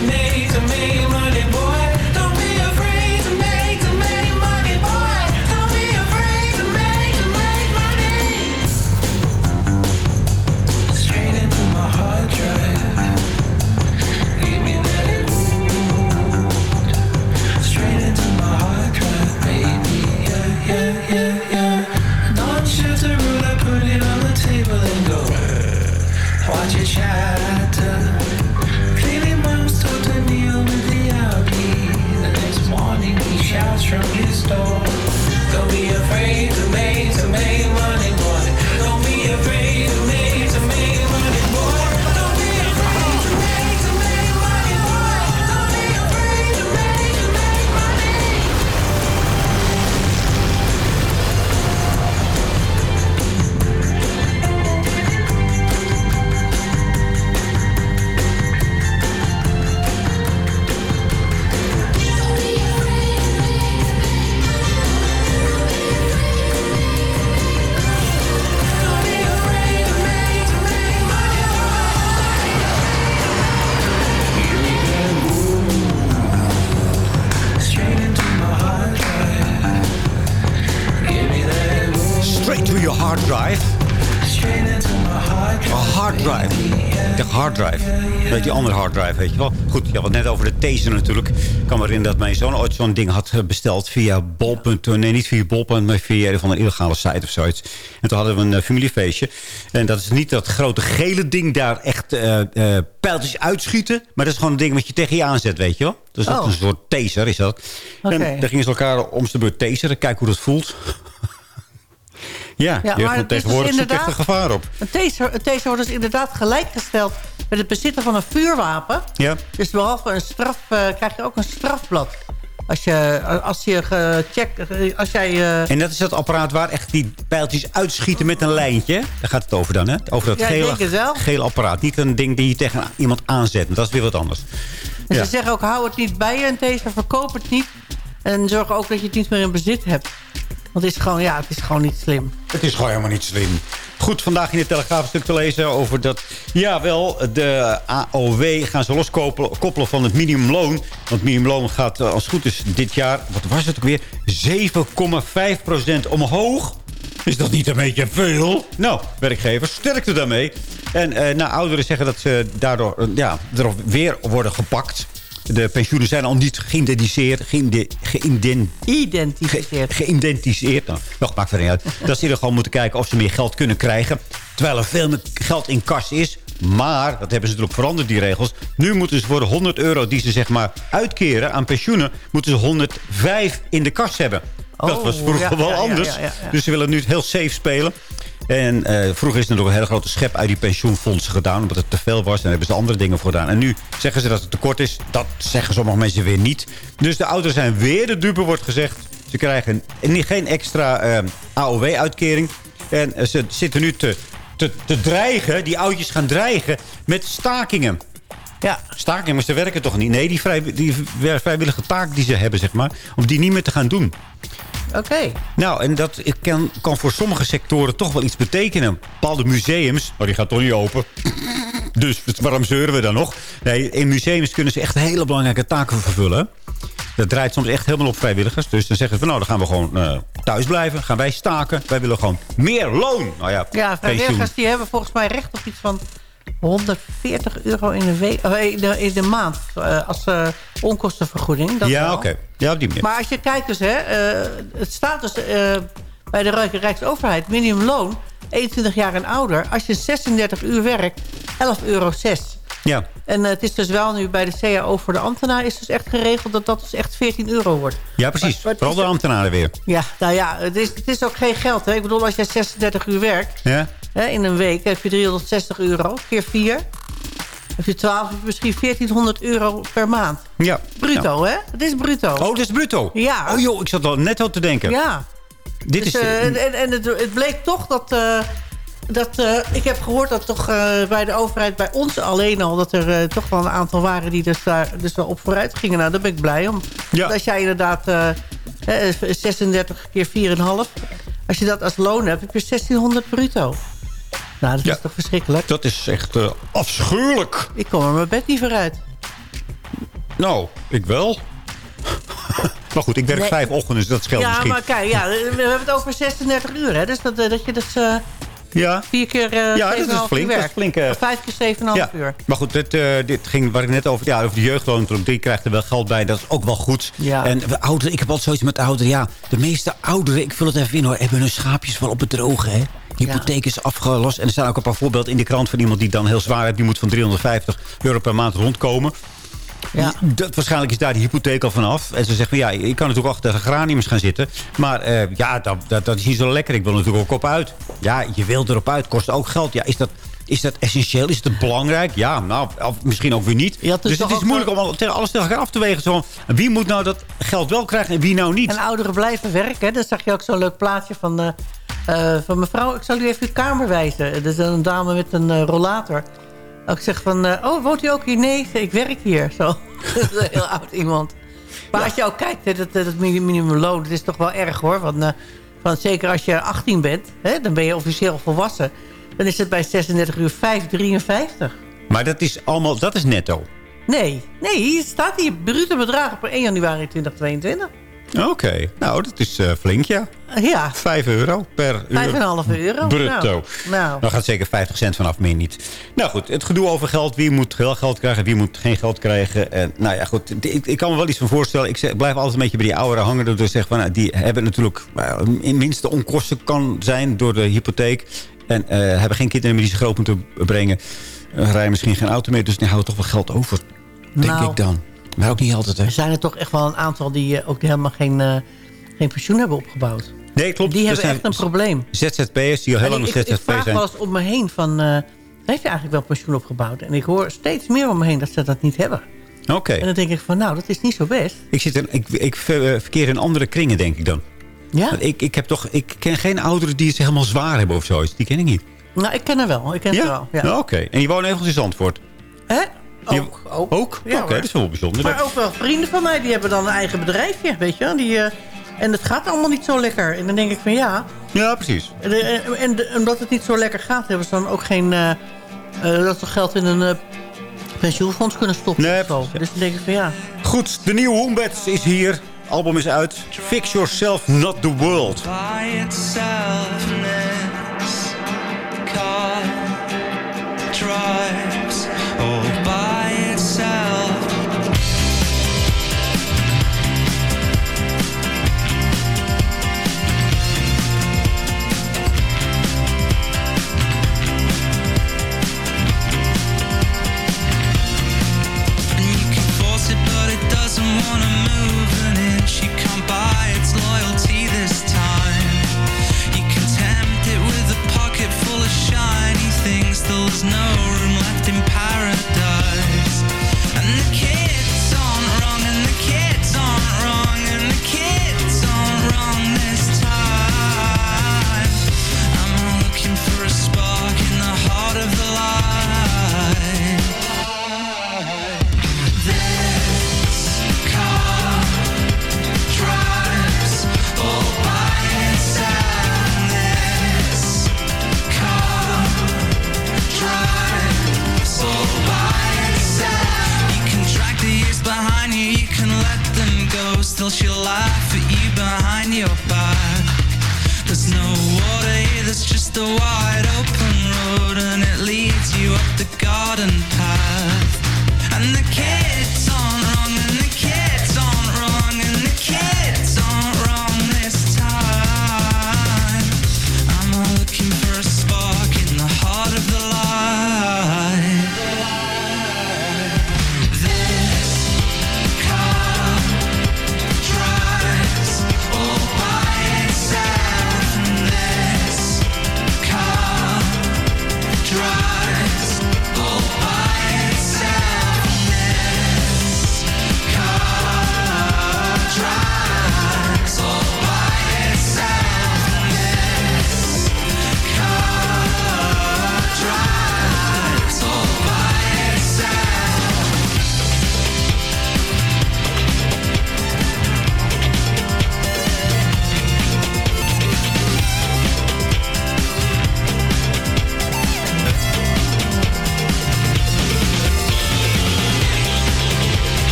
Speaker 14: hard drive,
Speaker 12: weet je wel. Goed, je had het net over de taser natuurlijk. Ik kan me herinneren dat mijn zoon ooit zo'n ding had eh, besteld via bol. Nee, niet via bol.punt, maar via een van een illegale site of zoiets. En toen hadden we een eh, familiefeestje. En dat is niet dat grote gele ding daar echt eh, eh, pijltjes uitschieten. Maar dat is gewoon een ding wat je tegen je aanzet, weet je wel. Dus dat
Speaker 13: Oh.
Speaker 12: is een soort taser, is dat.
Speaker 13: Oké.
Speaker 12: En daar gingen ze elkaar om de beurt taseren. Kijken hoe dat voelt. Ja,
Speaker 13: Ja,
Speaker 12: je
Speaker 13: maar
Speaker 12: hebt
Speaker 13: dus
Speaker 12: tegenwoordig echt een gevaar op.
Speaker 13: Een taser, wordt dus inderdaad gelijkgesteld met het bezitten van een vuurwapen.
Speaker 12: Ja.
Speaker 13: Dus behalve een straf eh, krijg je ook een strafblad. Als je, als je gecheckt, als jij... eh,
Speaker 12: En dat is dat apparaat waar echt die pijltjes uitschieten met een lijntje. Daar gaat het over dan, hè? Over dat
Speaker 13: Ja,
Speaker 12: gele, gele apparaat. Niet een ding die je tegen iemand aanzet. Dat is weer wat anders.
Speaker 13: en
Speaker 12: Ja.
Speaker 13: ze zeggen ook, hou het niet bij je, een taser, verkoop het niet. En zorg ook dat je het niet meer in bezit hebt. Want het is gewoon, ja, het is gewoon niet slim.
Speaker 12: Het is gewoon helemaal niet slim. Goed, vandaag in de Telegraaf stuk te lezen over dat... Ja, wel, de AOW gaan ze loskoppelen koppelen van het minimumloon. Want het minimumloon gaat, eh, als het goed is, dit jaar... Wat was het ook weer? 7,5% omhoog. Is dat niet een beetje veel? Nou, werkgevers, sterkte daarmee. En eh nou, ouderen zeggen dat ze daardoor eh, ja, er weer worden gepakt. De pensioenen zijn al niet geïdentificeerd.
Speaker 13: Identificeerd.
Speaker 12: geïdentificeerd. Nou, nog maakt verder niet uit. Dat ze ieder geval moeten kijken of ze meer geld kunnen krijgen. Terwijl er veel meer geld in kas is. Maar, dat hebben ze natuurlijk veranderd, die regels. Nu moeten ze voor de 100 euro die ze zeg maar uitkeren aan pensioenen... moeten ze 105 in de kas hebben. dat
Speaker 13: Oh,
Speaker 12: was vroeger
Speaker 13: ja,
Speaker 12: wel
Speaker 13: ja,
Speaker 12: anders.
Speaker 13: ja.
Speaker 12: Dus ze willen nu heel safe spelen. En eh, vroeger is er nog een hele grote schep uit die pensioenfondsen gedaan... omdat het te veel was. En hebben ze andere dingen voor gedaan. En nu zeggen ze dat het tekort is. Dat zeggen sommige mensen weer niet. Dus de ouderen zijn weer de dupe, wordt gezegd. Ze krijgen geen extra eh, AOW-uitkering. En eh, ze zitten nu te, te, te dreigen, die oudjes gaan dreigen... met stakingen.
Speaker 13: Ja.
Speaker 12: Stakingen, maar ze werken toch niet? Nee, die, vrij, die vrijwillige taak die ze hebben, zeg maar... om die niet meer te gaan doen.
Speaker 13: Oké.
Speaker 12: Nou, en dat kan, kan voor sommige sectoren toch wel iets betekenen. Bepaalde museums, maar die gaat toch niet open. Dus waarom zeuren we dan nog? Nee, in museums kunnen ze echt hele belangrijke taken vervullen. Dat draait soms echt helemaal op vrijwilligers. Dus dan zeggen ze van nou, dan gaan we gewoon eh, thuis blijven. Gaan wij staken. Wij willen gewoon meer loon. Nou ja,
Speaker 13: Ja, vrijwilligers
Speaker 12: pensioen.
Speaker 13: die hebben volgens mij recht op iets van 140 euro in de, week, eh, in de, in de maand. eh, als eh, onkostenvergoeding. Dat
Speaker 12: Ja, oké. Ja, op die manier.
Speaker 13: Maar als je kijkt dus, hè, het staat dus bij de Rijk- Rijksoverheid, minimumloon, 21 jaar en ouder. Als je 36 uur werkt, 11,06 euro.
Speaker 12: Ja.
Speaker 13: En eh, het is dus wel nu bij de CAO voor de ambtenaar is dus echt geregeld dat dat dus echt 14 euro wordt.
Speaker 12: ja, precies. Vooral de ambtenaren weer.
Speaker 13: Ja, nou ja, het is, het is ook geen geld. Hè. Ik bedoel, als jij 36 uur werkt
Speaker 12: Ja?
Speaker 13: hè, in een week, heb je 360 euro, keer 4. Heb je 12, heb je misschien 1400 euro per maand.
Speaker 12: Ja.
Speaker 13: Bruto, hè? Het is bruto.
Speaker 12: Oh, dat is bruto?
Speaker 13: Ja.
Speaker 12: Oh joh, ik zat al net al te denken.
Speaker 13: Ja.
Speaker 12: Dit
Speaker 13: Dus,
Speaker 12: is...
Speaker 13: eh, en en, en het, het bleek toch dat... eh, dat eh, ik heb gehoord dat toch bij de overheid, bij ons alleen al... dat er toch wel een aantal waren die dus daar dus wel op vooruit gingen. Nou, daar ben ik blij om.
Speaker 12: Ja.
Speaker 13: Als jij inderdaad eh, eh, 36 keer 4,5... als je dat als loon hebt, heb je 1600 bruto. Nou, dat
Speaker 12: Ja.
Speaker 13: is toch verschrikkelijk?
Speaker 12: Dat is echt afschuwelijk.
Speaker 13: Ik kom er mijn bed niet vooruit.
Speaker 12: Nou, ik wel. [LAUGHS] maar goed, ik werk
Speaker 13: Nee.
Speaker 12: vijf ochtenden, dus dat scheelt
Speaker 13: ja,
Speaker 12: misschien.
Speaker 13: maar kijk, ja, we hebben het over 36 uur. Hè? Dus dat, eh, dat je dus eh,
Speaker 12: Ja.
Speaker 13: vier keer eh
Speaker 12: Ja, dat
Speaker 13: 7,5
Speaker 12: is
Speaker 13: uur
Speaker 12: flink. Dat is flink.
Speaker 13: Of Vijf keer 7,5
Speaker 12: ja.
Speaker 13: uur.
Speaker 12: Maar goed, dit, dit ging waar ik net over, ja, over de jeugdloon. Die krijgt er wel geld bij. Dat is ook wel goed.
Speaker 13: Ja.
Speaker 12: En we ouderen, ik heb altijd zoiets met ouderen. Ja, de meeste ouderen, ik vul het even in hoor, hebben hun schaapjes wel op het droge. Hè? Hypotheek is afgelost. En er staan ook een paar voorbeelden in de krant van iemand die dan heel zwaar heeft. Die moet van 350 euro per maand rondkomen.
Speaker 13: Ja.
Speaker 12: Dat, waarschijnlijk is daar de hypotheek al vanaf. En ze zeggen, ja, je kan natuurlijk achter geraniums gaan zitten. Maar eh, ja, dat, dat, dat is niet zo lekker. Ik wil natuurlijk ook op uit. Ja, je wil erop uit. Kost ook geld. Ja, is dat, is dat essentieel? Is het belangrijk? Ja, nou, of misschien ook weer niet.
Speaker 13: Ja, het is
Speaker 12: dus het is moeilijk om alles tegen elkaar af te wegen. Zo, van, wie moet nou dat geld wel krijgen en wie nou niet?
Speaker 13: En ouderen blijven werken. Hè? Dan zag je ook zo'n leuk plaatje van, eh, eh, van mevrouw. Ik zal u even uw kamer wijzen. Dat is een dame met een rollator. Ik zeg van, eh, oh, woont u ook hier? Nee, ik werk hier. Zo. [LAUGHS] dat is een heel oud iemand. Maar als je ook kijkt, hè, dat, dat minim- minimumloon, dat is toch wel erg hoor. Want, eh, want zeker als je 18 bent, hè, dan ben je officieel volwassen. Dan is het bij 36 uur 5,53.
Speaker 12: Maar dat is allemaal, dat is netto.
Speaker 13: Nee, nee, hier staat hier bruto bedragen per 1 januari 2022.
Speaker 12: Oké, nou dat is eh, flink ja.
Speaker 13: Ja.
Speaker 12: 5 euro per uur.
Speaker 13: 5,5 euro.
Speaker 12: Brutto.
Speaker 13: Nou, nou.
Speaker 12: Dan gaat zeker 50 cent vanaf, meer niet. Nou goed, het gedoe over geld. Wie moet wel geld krijgen, wie moet geen geld krijgen. En, nou ja, goed. Ik, ik kan me wel iets van voorstellen. Ik zeg, blijf altijd een beetje bij die ouderen hangen. Dat ik zeg van, nou, die hebben natuurlijk... Nou, in minste onkosten kan zijn door de hypotheek. En eh, hebben geen kinderen meer die ze groot moeten brengen. Uh, rijden misschien geen auto meer. Dus die houden toch wel geld over. Denk
Speaker 13: Nou.
Speaker 12: ik dan. Maar ook niet altijd, hè?
Speaker 13: Er zijn er toch echt wel een aantal die eh, ook helemaal geen, eh, geen pensioen hebben opgebouwd.
Speaker 12: Nee, klopt.
Speaker 13: Die hebben
Speaker 12: zijn
Speaker 13: echt een probleem.
Speaker 12: ZZP'ers die al heel lang
Speaker 13: ik, ik, ik
Speaker 12: ZZP
Speaker 13: vraag
Speaker 12: zijn.
Speaker 13: wel eens om me heen van... eh, heeft je eigenlijk wel pensioen opgebouwd? En ik hoor steeds meer om me heen dat ze dat niet hebben.
Speaker 12: Oké.
Speaker 13: En dan denk ik van, nou, dat is niet zo best.
Speaker 12: Ik, zit in, ik, ik ver- verkeer in andere kringen, denk ik dan.
Speaker 13: Ja?
Speaker 12: Want Ik, ik, heb toch, ik ken geen ouderen die het helemaal zwaar hebben of zoiets. Die ken ik niet.
Speaker 13: Nou, ik ken er wel. Ik ken er wel. Ja.
Speaker 12: Nou, Oké. En je woont even in Zandvoort?
Speaker 13: Hè? Ook. ook.
Speaker 12: Ook?
Speaker 13: Ja,
Speaker 12: Oké,
Speaker 13: hoor.
Speaker 12: dat is wel bijzonder.
Speaker 13: Maar ook wel vrienden van mij, die hebben dan een eigen bedrijfje, weet je. Die, eh, en het gaat allemaal niet zo lekker. En dan denk ik van ja...
Speaker 12: Ja, precies.
Speaker 13: En, en, en omdat het niet zo lekker gaat, hebben ze dan ook geen... eh, eh, dat ze geld in een eh, pensioenfonds kunnen stoppen.
Speaker 12: Nee,
Speaker 13: of zo. Dus dan denk ik van ja...
Speaker 12: Goed, de nieuwe Wombats is hier. Album is uit. Fix Yourself, Not The World.
Speaker 14: by itself car drives all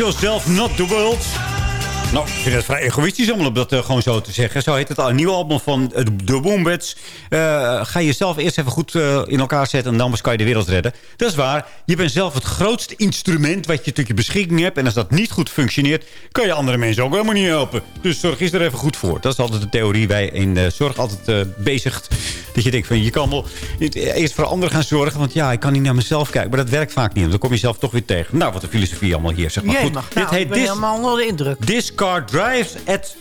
Speaker 12: Yourself, Not The World. Nou, ik vind het vrij egoïstisch om dat uh, gewoon zo te zeggen. Zo heet het al. Een nieuw album van uh, de Wombats. Uh, ga jezelf eerst even goed in elkaar zetten... en dan kan je de wereld redden. Dat is waar. Je bent zelf het grootste instrument... wat je tot je beschikking hebt. En als dat niet goed functioneert... kan je andere mensen ook helemaal niet helpen. Dus zorg eens er even goed voor. Dat is altijd de theorie wij in zorg altijd bezigt. Dat je denkt van je kan wel eerst voor anderen gaan zorgen. Want ja, ik kan niet naar mezelf kijken. Maar dat werkt vaak niet. Dan kom je zelf toch weer tegen. Nou, wat een filosofie allemaal hier. Zeg maar.
Speaker 13: Jee,
Speaker 12: goed,
Speaker 13: mag,
Speaker 12: dit
Speaker 13: nou,
Speaker 12: heet
Speaker 13: ik ben
Speaker 12: Dis
Speaker 13: helemaal onder de indruk.
Speaker 12: This car drives at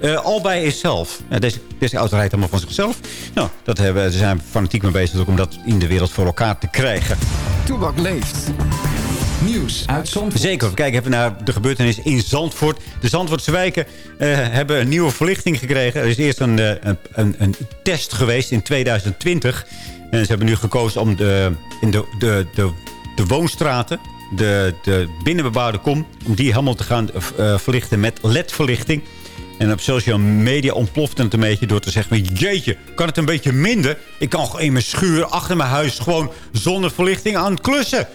Speaker 12: uh, all by itself. Deze, deze auto rijdt allemaal van zichzelf. Nou, dat hebben, ze zijn fanatiek mee bezig om dat in de wereld voor elkaar te krijgen.
Speaker 15: Toebak leeft. Nieuws uit Zandvoort.
Speaker 12: Zeker, we kijken even naar de gebeurtenis in Zandvoort. De Zandvoortse wijken uh, hebben een nieuwe verlichting gekregen. Er is eerst een, uh, een, een, test geweest in 2020. En ze hebben nu gekozen om de, in de, de, de, de woonstraten de, de binnenbebouwde kom... om die helemaal te gaan uh, verlichten met LED-verlichting. En op social media ontploft het een beetje door te zeggen... jeetje, kan het een beetje minder? Ik kan in mijn schuur achter mijn huis gewoon zonder verlichting aan het klussen.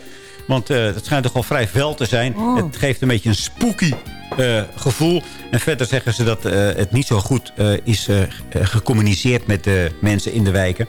Speaker 12: Want uh, het schijnt toch wel vrij fel te zijn. Oh. Het geeft een beetje een spooky uh, gevoel. En verder zeggen ze dat uh, het niet zo goed is gecommuniceerd met de mensen in de wijken.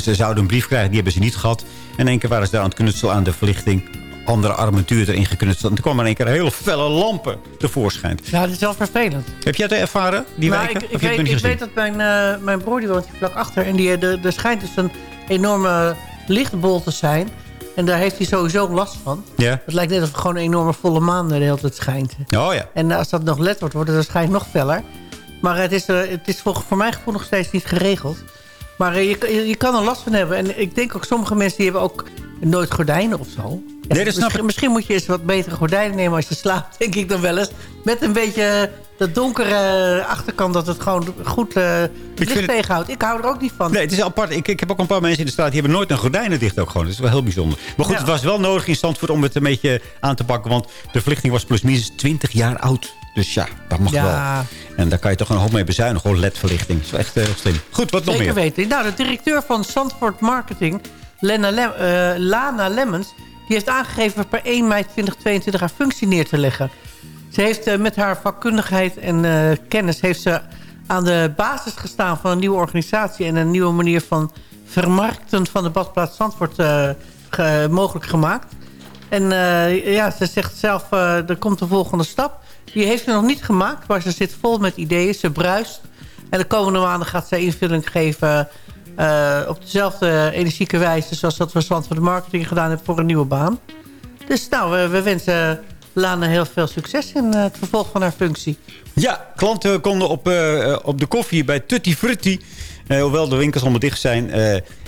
Speaker 12: ze zouden een brief krijgen, die hebben ze niet gehad. En één keer waren ze daar aan het knutselen aan de verlichting andere armatuur erin geknutseld. En toen kwam er in één keer hele felle lampen tevoorschijn.
Speaker 13: Ja, dat is wel vervelend.
Speaker 12: Heb jij het ervaren, die
Speaker 13: nou,
Speaker 12: wijken?
Speaker 13: Ik, ik, weet, ik weet, dat mijn, uh, mijn broer die woont hier vlak achter. En die, er schijnt dus een enorme lichtbol te zijn. En daar heeft hij sowieso last van.
Speaker 12: Ja.
Speaker 13: Het lijkt net of het gewoon een enorme volle maan de hele tijd schijnt.
Speaker 12: Oh ja.
Speaker 13: En als dat nog led wordt, wordt het waarschijnlijk nog feller. Maar het is, uh, het is voor, voor mijn gevoel nog steeds niet geregeld. Maar uh, je, je kan er last van hebben. En ik denk ook sommige mensen die hebben ook nooit gordijnen of zo.
Speaker 12: Nee, dat snap
Speaker 13: misschien, misschien, moet je eens wat betere gordijnen nemen als je slaapt, [LAUGHS] denk ik dan wel eens. Met een beetje de donkere achterkant, dat het gewoon goed uh, licht het... tegenhoudt. Ik hou er ook niet van.
Speaker 12: Nee, het is apart. Ik, ik heb ook een paar mensen in de straat, die hebben nooit een gordijnen dicht ook gewoon. Dat is wel heel bijzonder. Maar goed, ja. het was wel nodig in Zandvoort om het een beetje aan te pakken. Want de verlichting was plusminus 20 jaar oud. Dus ja, dat mag
Speaker 13: ja.
Speaker 12: wel. En daar kan je toch een hoop mee bezuinigen. Gewoon LED-verlichting. Dat is wel echt uh, slim. Goed, wat
Speaker 13: Zeker
Speaker 12: nog meer?
Speaker 13: weten. Nou, de directeur van Zandvoort Marketing, Lena Lem, uh, Lana Lemmens... die heeft aangegeven per 1 mei 2022 haar functie neer te leggen. Ze heeft uh, met haar vakkundigheid en uh, kennis... heeft ze aan de basis gestaan van een nieuwe organisatie... en een nieuwe manier van vermarkten van de badplaats Zandvoort ge mogelijk gemaakt. En ja, ze zegt zelf, er komt de volgende stap. Die heeft ze nog niet gemaakt, maar ze zit vol met ideeën. Ze bruist. En de komende maanden gaat zij invulling geven... Uh, op dezelfde energieke wijze zoals dat we Zand van de Marketing gedaan hebben voor een nieuwe baan. Dus nou, we, we wensen Lana heel veel succes in uh, het vervolg van haar functie.
Speaker 12: Ja, klanten konden op, uh, op de koffie bij Tutti Frutti, hoewel de winkels allemaal dicht zijn,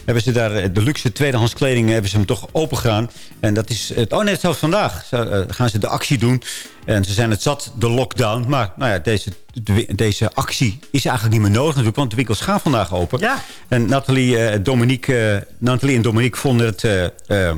Speaker 12: hebben ze daar de luxe tweedehands kleding hebben ze hem toch open gedaan. En dat is, het, oh net zoals vandaag, gaan ze de actie doen. En ze zijn het zat, de lockdown. Maar nou ja, deze, de, deze actie is eigenlijk niet meer nodig natuurlijk. Want de winkels gaan vandaag open.
Speaker 13: Ja.
Speaker 12: En Nathalie, uh, Dominique, uh, Nathalie en Dominique vonden het uh,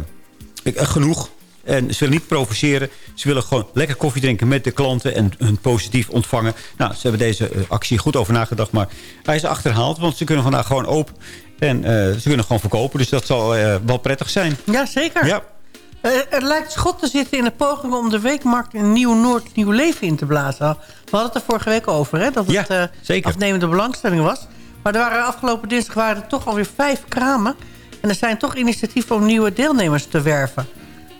Speaker 12: genoeg. En ze willen niet provoceren. Ze willen gewoon lekker koffie drinken met de klanten en hun positief ontvangen. Nou, ze hebben deze actie goed over nagedacht. Maar hij is achterhaald, want ze kunnen vandaag gewoon open. En ze kunnen gewoon verkopen. Dus dat zal wel prettig zijn.
Speaker 13: Ja, zeker.
Speaker 12: Ja.
Speaker 13: Er lijkt schot te zitten in de poging om de weekmarkt in Nieuw-Noord nieuw leven in te blazen. We hadden het er vorige week over, hè, dat het
Speaker 12: ja,
Speaker 13: uh,
Speaker 12: zeker.
Speaker 13: afnemende belangstelling was. Maar er waren afgelopen dinsdag waren er toch alweer vijf kramen. En er zijn toch initiatieven om nieuwe deelnemers te werven.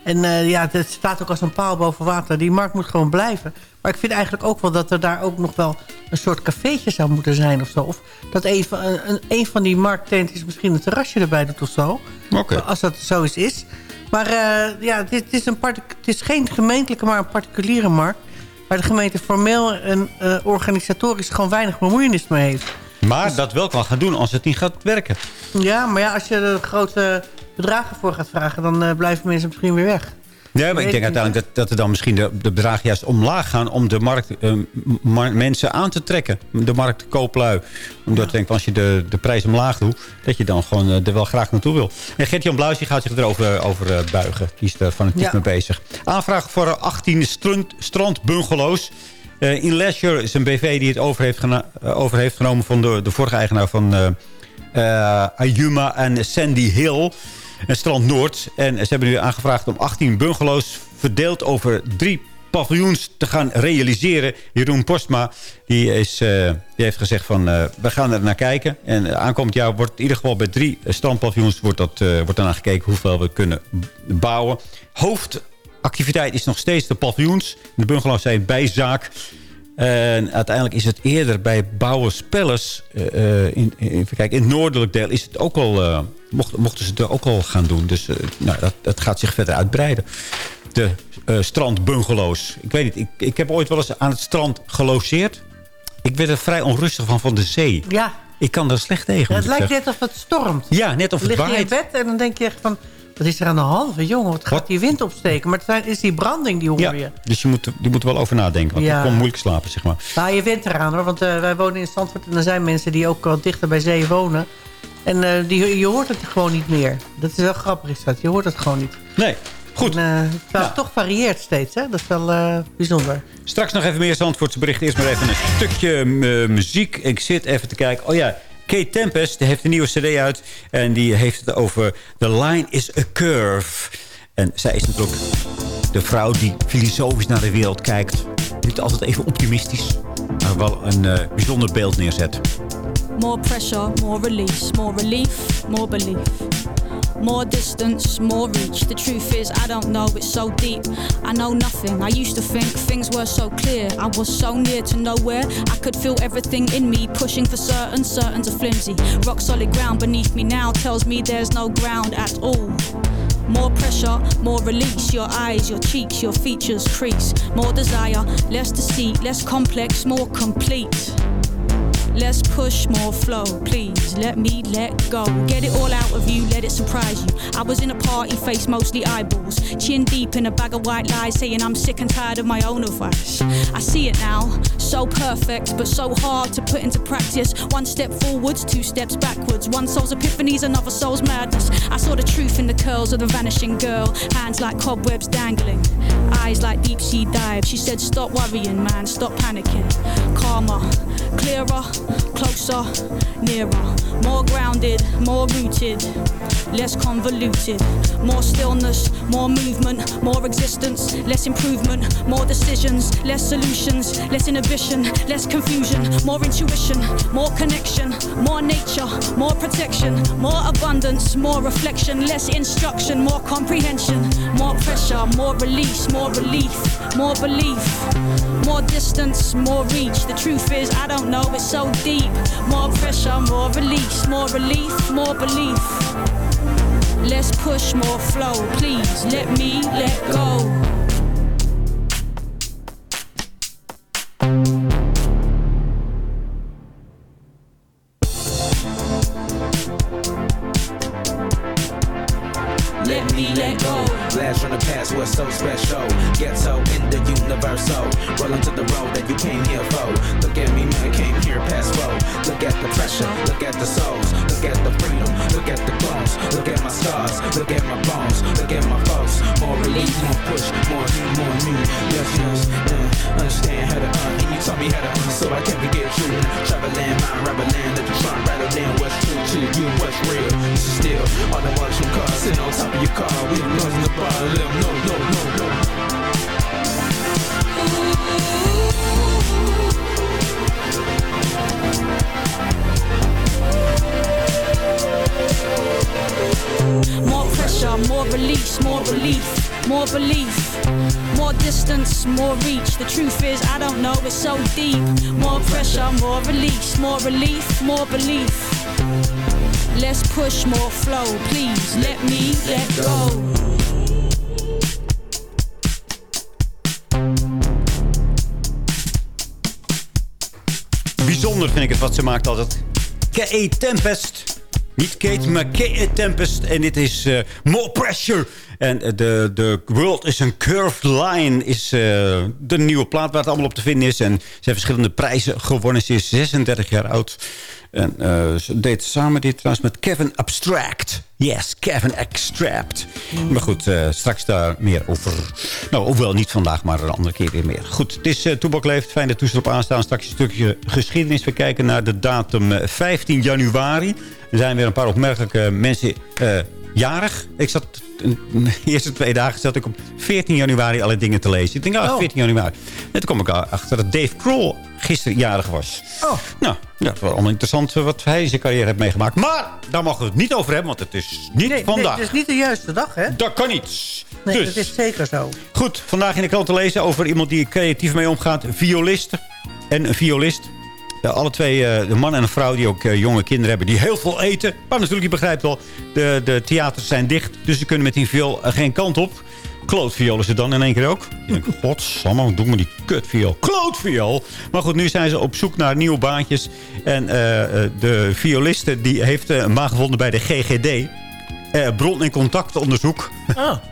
Speaker 13: En uh, ja, het staat ook als een paal boven water. Die markt moet gewoon blijven. Maar ik vind eigenlijk ook wel dat er daar ook nog wel een soort cafeetje zou moeten zijn of zo. Of dat een van, een, een van die markttentjes misschien een terrasje erbij doet of zo.
Speaker 12: Okay.
Speaker 13: Als dat zo eens is. Maar uh, ja, dit is een het is geen gemeentelijke, maar een particuliere markt. Waar de gemeente formeel en uh, organisatorisch gewoon weinig bemoeienis mee heeft.
Speaker 12: Maar dus, dat wel kan gaan doen als het niet gaat werken.
Speaker 13: Ja, maar ja, als je er grote bedragen voor gaat vragen... dan uh, blijven mensen misschien weer weg.
Speaker 12: Ja, maar ik denk uiteindelijk dat, dat er dan misschien de, de bedragen juist omlaag gaan... om de markt, uh, mar mensen aan te trekken. De marktkooplui. Omdat ik denk, als je de, de prijs omlaag doet... dat je dan gewoon uh, er wel graag naartoe wil. En Gert-Jan Bluis die gaat zich erover over, uh, buigen. Die is er fanatiek ja. mee bezig. Aanvraag voor 18 strand, strandbungalows. in Leisure is een BV die het over heeft, over heeft genomen... van de, de vorige eigenaar van Ayuma en Sandy Hill... En Strand Noord. En ze hebben nu aangevraagd om 18 bungalows verdeeld over drie paviljoens te gaan realiseren. Jeroen Postma die is, eh, die heeft gezegd van eh, we gaan er naar kijken. En aankomend jaar wordt in ieder geval bij drie strandpaviljoens wordt, dat, uh, wordt daarna gekeken hoeveel we kunnen bouwen. Hoofdactiviteit is nog steeds de paviljoens. De bungalows zijn bijzaak. En uiteindelijk is het eerder bij Bouwers Palace... Uh, in, in, kijk, in het noordelijk deel is het ook al, uh, mochten, mochten ze het ook al gaan doen. Dus uh, nou, dat, dat gaat zich verder uitbreiden. De strandbungalows. Ik weet niet, ik, ik heb ooit wel eens aan het strand gelogeerd. Ik werd er vrij onrustig van, van de zee.
Speaker 13: Ja.
Speaker 12: Ik kan er slecht tegen.
Speaker 13: Ja, het lijkt net of het stormt.
Speaker 12: Ja, net of het
Speaker 13: Lig
Speaker 12: waait.
Speaker 13: je in bed en dan denk je echt van... Wat is er aan de hand? Jongen, wat gaat die wind opsteken? Maar het is die branding, die hoor
Speaker 12: ja,
Speaker 13: je.
Speaker 12: Dus je moet, je moet er wel over nadenken. Want
Speaker 13: Ja.
Speaker 12: je kon moeilijk slapen, zeg maar.
Speaker 13: Nou, je wint eraan hoor. Want eh, wij wonen in Zandvoort en er zijn mensen die ook wat dichter bij zee wonen. En eh, die, je hoort het gewoon niet meer. Dat is wel grappig is dat. Je hoort het gewoon niet.
Speaker 12: Nee, goed.
Speaker 13: En, eh, het toch varieert steeds. Hè? Dat is wel bijzonder.
Speaker 12: Straks nog even meer Zandvoortse berichten. Eerst maar even een stukje muziek. Ik zit even te kijken. Oh ja, Kate Tempest heeft een nieuwe cd uit. En die heeft het over The Line is a Curve. En zij is natuurlijk de vrouw die filosofisch naar de wereld kijkt. Niet altijd even optimistisch. Maar wel een eh, bijzonder beeld neerzet.
Speaker 19: More pressure, more release, more relief, more belief. More distance, more reach. The truth is, I don't know, it's so deep. I know nothing. I used to think things were so clear. I was so near to nowhere. I could feel everything in me pushing for certain, certain's a flimsy. Rock solid ground beneath me now tells me there's no ground at all. More pressure, more release. Your eyes, your cheeks, your features crease. More desire, less deceit, less complex, more complete. Let's push more flow, please. Let me let go. Get it all out of you, let it surprise you. I was in a party, face mostly eyeballs. Chin deep in a bag of white lies, saying I'm sick and tired of my own advice. I see it now, so perfect, but so hard to put into practice. One step forwards, two steps backwards. One soul's epiphanies, another soul's madness. I saw the truth in the curls of the vanishing girl. Hands like cobwebs dangling, eyes like deep sea dive. She said, Stop worrying, man, stop panicking. Calmer, clearer, closer, nearer. More grounded, more rooted, less convoluted. More stillness, more movement, more existence, less improvement, more decisions, less solutions, less inhibition, less confusion, more intuition, more connection, more nature, more protection, more abundance, more reflection, less instruction, more comprehension, more pressure, more release, more relief, more belief, more distance, more reach. The truth is, I don't know, it's so deep. More pressure, more release, more relief, more belief. Let's push more flow, please let me let go. Let me let go.
Speaker 20: Blast from the past was so special. Ghetto in the universal. Rolling to the road that you came here for. Look at me, man, came here past four. Look at the pressure, look at the souls, look at the freedom, look at the clones, look at my scars, look at my bones, look at my foes. More relief, more push, more you, more me. Yes, yes, uh, understand how to uh, and you taught me how to uh, so I can't forget you. Traveling, mind, rambling, let you try and rattle down what's true to you, what's real. Still all the watch from cars sitting on top of your car. We let 'em know, no, no, no.
Speaker 19: More pressure, more release, more relief, more belief. More distance, more reach. The truth is, I don't know, it's so deep. More pressure, more release, more relief, more belief. Let's push more flow, please let me let go.
Speaker 12: Bijzonder vind ik het wat ze maakt altijd. Kate Tempest. Niet Kate, maar Kate Tempest. En dit is eh, More Pressure. En eh, de, de World is een Curved Line is eh, de nieuwe plaat waar het allemaal op te vinden is. En ze heeft verschillende prijzen gewonnen. Ze is 36 jaar oud. En eh, ze deed samen dit trouwens met Kevin Abstract. Yes, Kevin Abstract. Maar goed, eh, straks daar meer over. Nou, ofwel niet vandaag, maar een andere keer weer meer. Goed, het is uh, Toebak Leeft. Fijn dat toestel op aanstaan. Straks een stukje geschiedenis. We kijken naar de datum eh, 15 januari. Er zijn weer een paar opmerkelijke mensen eh, jarig. Ik zat de [LAUGHS] eerste twee dagen zat ik op 14 januari alle dingen te lezen. Ik denk, ah,
Speaker 13: Oh.
Speaker 12: 14 januari. En toen kwam ik achter dat Dave Kroll gisteren jarig was.
Speaker 13: Oh.
Speaker 12: Nou, ja, het was allemaal interessant eh, wat hij in zijn carrière heeft meegemaakt. Maar daar mogen we het niet over hebben, want het is niet
Speaker 13: Nee,
Speaker 12: vandaag.
Speaker 13: nee, het is niet de juiste dag, hè?
Speaker 12: Dat kan niet.
Speaker 13: Nee,
Speaker 12: dus,
Speaker 13: dat is zeker zo.
Speaker 12: Goed, vandaag in de krant te lezen over iemand die creatief mee omgaat. Violist en een violist. Ja, alle twee, eh, de man en een vrouw die ook eh, jonge kinderen hebben... die heel veel eten. Maar natuurlijk, je begrijpt wel, de, de theaters zijn dicht. Dus ze kunnen met die viool eh, geen kant op. Klootviool is het dan in één keer ook. Denk, godsamme, wat doe met die kutviool? Klootviool! Maar goed, nu zijn ze op zoek naar nieuwe baantjes. En de violiste die heeft een baan gevonden bij de GGD. Bron- en contactonderzoek.
Speaker 13: Oh. [LAUGHS]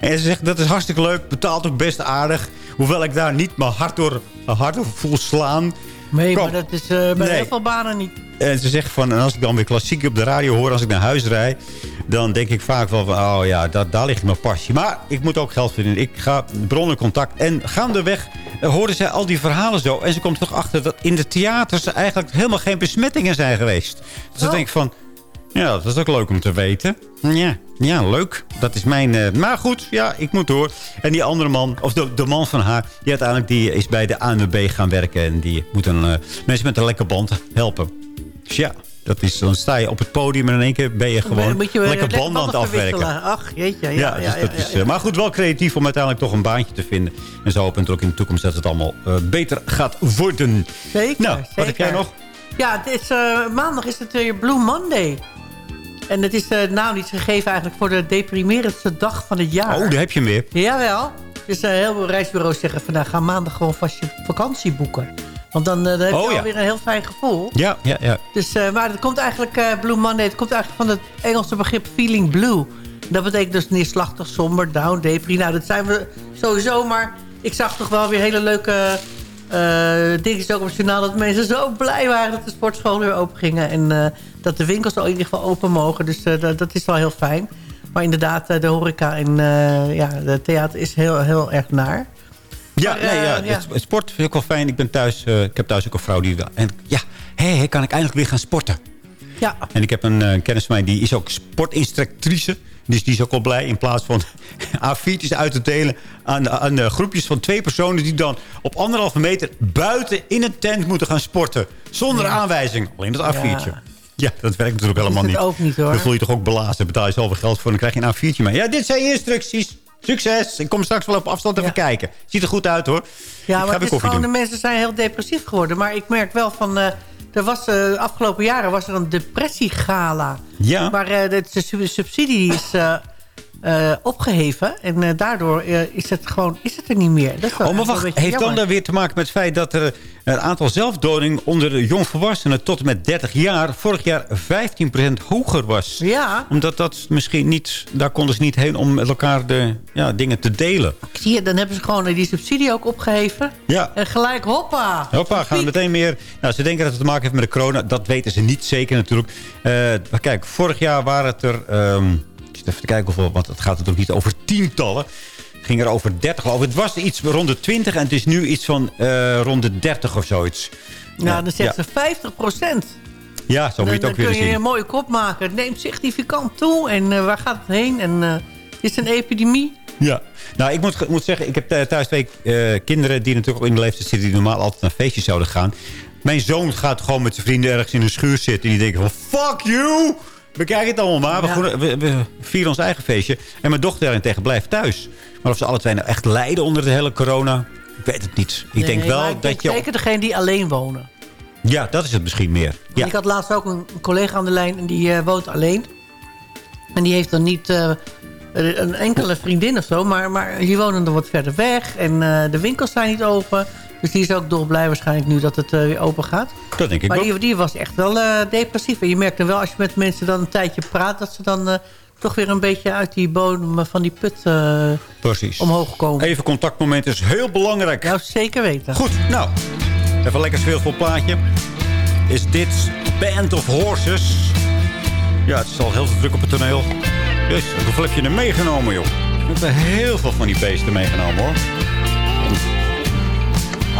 Speaker 12: En ze zegt, dat is hartstikke leuk. Betaalt ook best aardig. Hoewel ik daar niet mijn hart door, hart door voel slaan.
Speaker 13: Nee,
Speaker 12: Kom.
Speaker 13: maar dat is eh, bij
Speaker 12: Nee.
Speaker 13: heel veel banen niet.
Speaker 12: En ze zegt van, en als ik dan weer klassiek op de radio hoor... als ik naar huis rijd, dan denk ik vaak wel van... oh ja, dat, daar ligt mijn passie. Maar ik moet ook geld verdienen. Ik ga bronnencontact. En gaandeweg uh, hoorden zij al die verhalen zo. En ze komt toch achter dat in de theaters... eigenlijk helemaal geen besmettingen zijn geweest. Dus
Speaker 13: Oh.
Speaker 12: ik denk van... Ja, dat is ook leuk om te weten. Ja, ja leuk. Dat is mijn... eh, maar goed, ja, ik moet door. En die andere man, of de, de man van haar... die uiteindelijk die is bij de ANWB gaan werken. En die moet een, eh, mensen met een lekke band helpen. Dus ja, dat is, dan sta je op het podium... en in één keer ben je gewoon
Speaker 13: Moet je weer
Speaker 12: lekker
Speaker 13: lekker
Speaker 12: banden aan het afwerken.
Speaker 13: Ach, jeetje. Ja,
Speaker 12: Ja,
Speaker 13: ja,
Speaker 12: dus dat is, eh, maar goed, wel creatief om uiteindelijk toch een baantje te vinden. En zo hopen we ook in de toekomst dat het allemaal beter gaat worden.
Speaker 13: Zeker,
Speaker 12: Nou, wat heb jij nog?
Speaker 13: Ja, het is, maandag is het weer Blue Monday. En het is de naam die is gegeven eigenlijk voor de deprimerendste dag van het jaar.
Speaker 12: Oh, daar heb je hem weer.
Speaker 13: Jawel. Dus eh, heel veel reisbureaus zeggen vandaag ga maandag gewoon vast je vakantie boeken. Want dan, eh, dan heb
Speaker 12: Oh,
Speaker 13: je
Speaker 12: ja.
Speaker 13: alweer een heel fijn gevoel.
Speaker 12: Ja, ja, ja.
Speaker 13: Dus, eh, maar het komt eigenlijk, eh, Blue Monday, het komt eigenlijk van het Engelse begrip feeling blue. Dat betekent dus neerslachtig, somber, down, depri. Nou, dat zijn we sowieso, maar ik zag toch wel weer hele leuke eh dingetjes ook op het journaal... dat mensen zo blij waren dat de sportscholen weer open gingen... en eh, dat de winkels al in ieder geval open mogen. Dus eh, dat, dat is wel heel fijn. Maar inderdaad, eh, de horeca en eh, ja, de theater is heel, heel erg naar.
Speaker 12: Ja,
Speaker 13: Maar,
Speaker 12: nee, ja, sport vind ik wel fijn. Ik ben thuis, ik heb thuis ook een vrouw die... En ja, hé, hé, kan ik eindelijk weer gaan sporten?
Speaker 13: Ja.
Speaker 12: En ik heb een kennis van mij, die is ook sportinstructrice. Dus die is ook wel blij in plaats van [LAUGHS] A4'tjes uit te delen aan, aan groepjes van twee personen... die dan op anderhalve meter buiten in een tent moeten gaan sporten. Zonder aanwijzing. Alleen dat A4'tje. Ja.
Speaker 13: Ja.
Speaker 12: dat werkt natuurlijk helemaal niet.
Speaker 13: ook niet, hoor.
Speaker 12: Dan voel je toch ook. Dan betaal je zoveel geld voor, dan krijg je een A4'tje mee. Ja, dit zijn je instructies. Succes. Ik kom straks wel op afstand even kijken. Ziet er goed uit, hoor.
Speaker 13: Ja,
Speaker 12: ik ga
Speaker 13: maar gewoon,
Speaker 12: doen.
Speaker 13: de mensen zijn heel depressief geworden. Maar ik merk wel van... eh er was, de afgelopen jaren was er een depressiegala.
Speaker 12: Ja.
Speaker 13: Maar eh, de, de sub- subsidie is eh, opgeheven. En eh, daardoor eh, is, het gewoon, is het er niet meer. Dat
Speaker 12: Oh, maar wacht, heeft dan daar weer te maken met het feit dat er een aantal zelfdodingen onder de jongvolwassenen tot en met 30 jaar vorig jaar 15% hoger was?
Speaker 13: Ja.
Speaker 12: Omdat dat misschien niet, daar konden ze niet heen om met elkaar de ja, dingen te delen.
Speaker 13: Zie je, dan hebben ze gewoon die subsidie ook opgeheven.
Speaker 12: Ja.
Speaker 13: En gelijk, hoppa.
Speaker 12: Hoppa, gaan we meteen meer. Nou, ze denken dat het te maken heeft met de corona. Dat weten ze niet zeker natuurlijk. Maar kijk, vorig jaar waren het er... ehm, zit even te kijken hoeveel, want het gaat natuurlijk niet over tientallen. Het ging er over 30 geloof ik. Het was iets rond de 20 en het is nu iets van eh, rond de 30 of zoiets.
Speaker 13: Nou, dan
Speaker 12: ja.
Speaker 13: zegt ze 50 procent.
Speaker 12: Ja, zo moet je het
Speaker 13: dan
Speaker 12: ook weer
Speaker 13: kun je
Speaker 12: zien.
Speaker 13: een mooie kop maken. Het neemt significant toe. En eh, waar gaat het heen? En eh, is het een epidemie?
Speaker 12: Ja. Nou, ik moet, moet zeggen, ik heb thuis twee kinderen... die natuurlijk ook in de leeftijd zitten... die normaal altijd naar feestjes zouden gaan. Mijn zoon gaat gewoon met zijn vrienden ergens in een schuur zitten... en die denken van, fuck you! Bekijk het allemaal maar. We,
Speaker 13: Ja.
Speaker 12: we, we vieren ons eigen feestje. En mijn dochter daarentegen blijft thuis. Maar of ze alle twee nou echt lijden onder de hele corona... Ik weet het niet. Ik
Speaker 13: Nee,
Speaker 12: denk wel
Speaker 13: ik
Speaker 12: dat
Speaker 13: denk
Speaker 12: je...
Speaker 13: Zeker degene die alleen wonen.
Speaker 12: Ja, dat is het misschien meer. Ja.
Speaker 13: Ik had laatst ook een collega aan de lijn en die eh, woont alleen. En die heeft dan niet eh, een enkele vriendin of zo, maar, maar die wonen er wat verder weg. En eh, de winkels zijn niet open. Dus die is ook dolblij waarschijnlijk nu dat het eh, weer open gaat.
Speaker 12: Dat denk ik
Speaker 13: maar
Speaker 12: ook.
Speaker 13: die, die was echt wel eh, depressief. En je merkt dan wel als je met mensen dan een tijdje praat... dat ze dan eh, toch weer een beetje uit die bodem van die put
Speaker 12: Precies.
Speaker 13: omhoog komen.
Speaker 12: Even contactmoment is heel belangrijk.
Speaker 13: Nou, zeker weten.
Speaker 12: Goed, nou. Even lekker sfeervol plaatje. Is dit Band of Horses. Ja, het is al heel druk op het toneel. Dus, hoeveel heb je er meegenomen, joh? Ik heb er heel veel van die beesten meegenomen, hoor.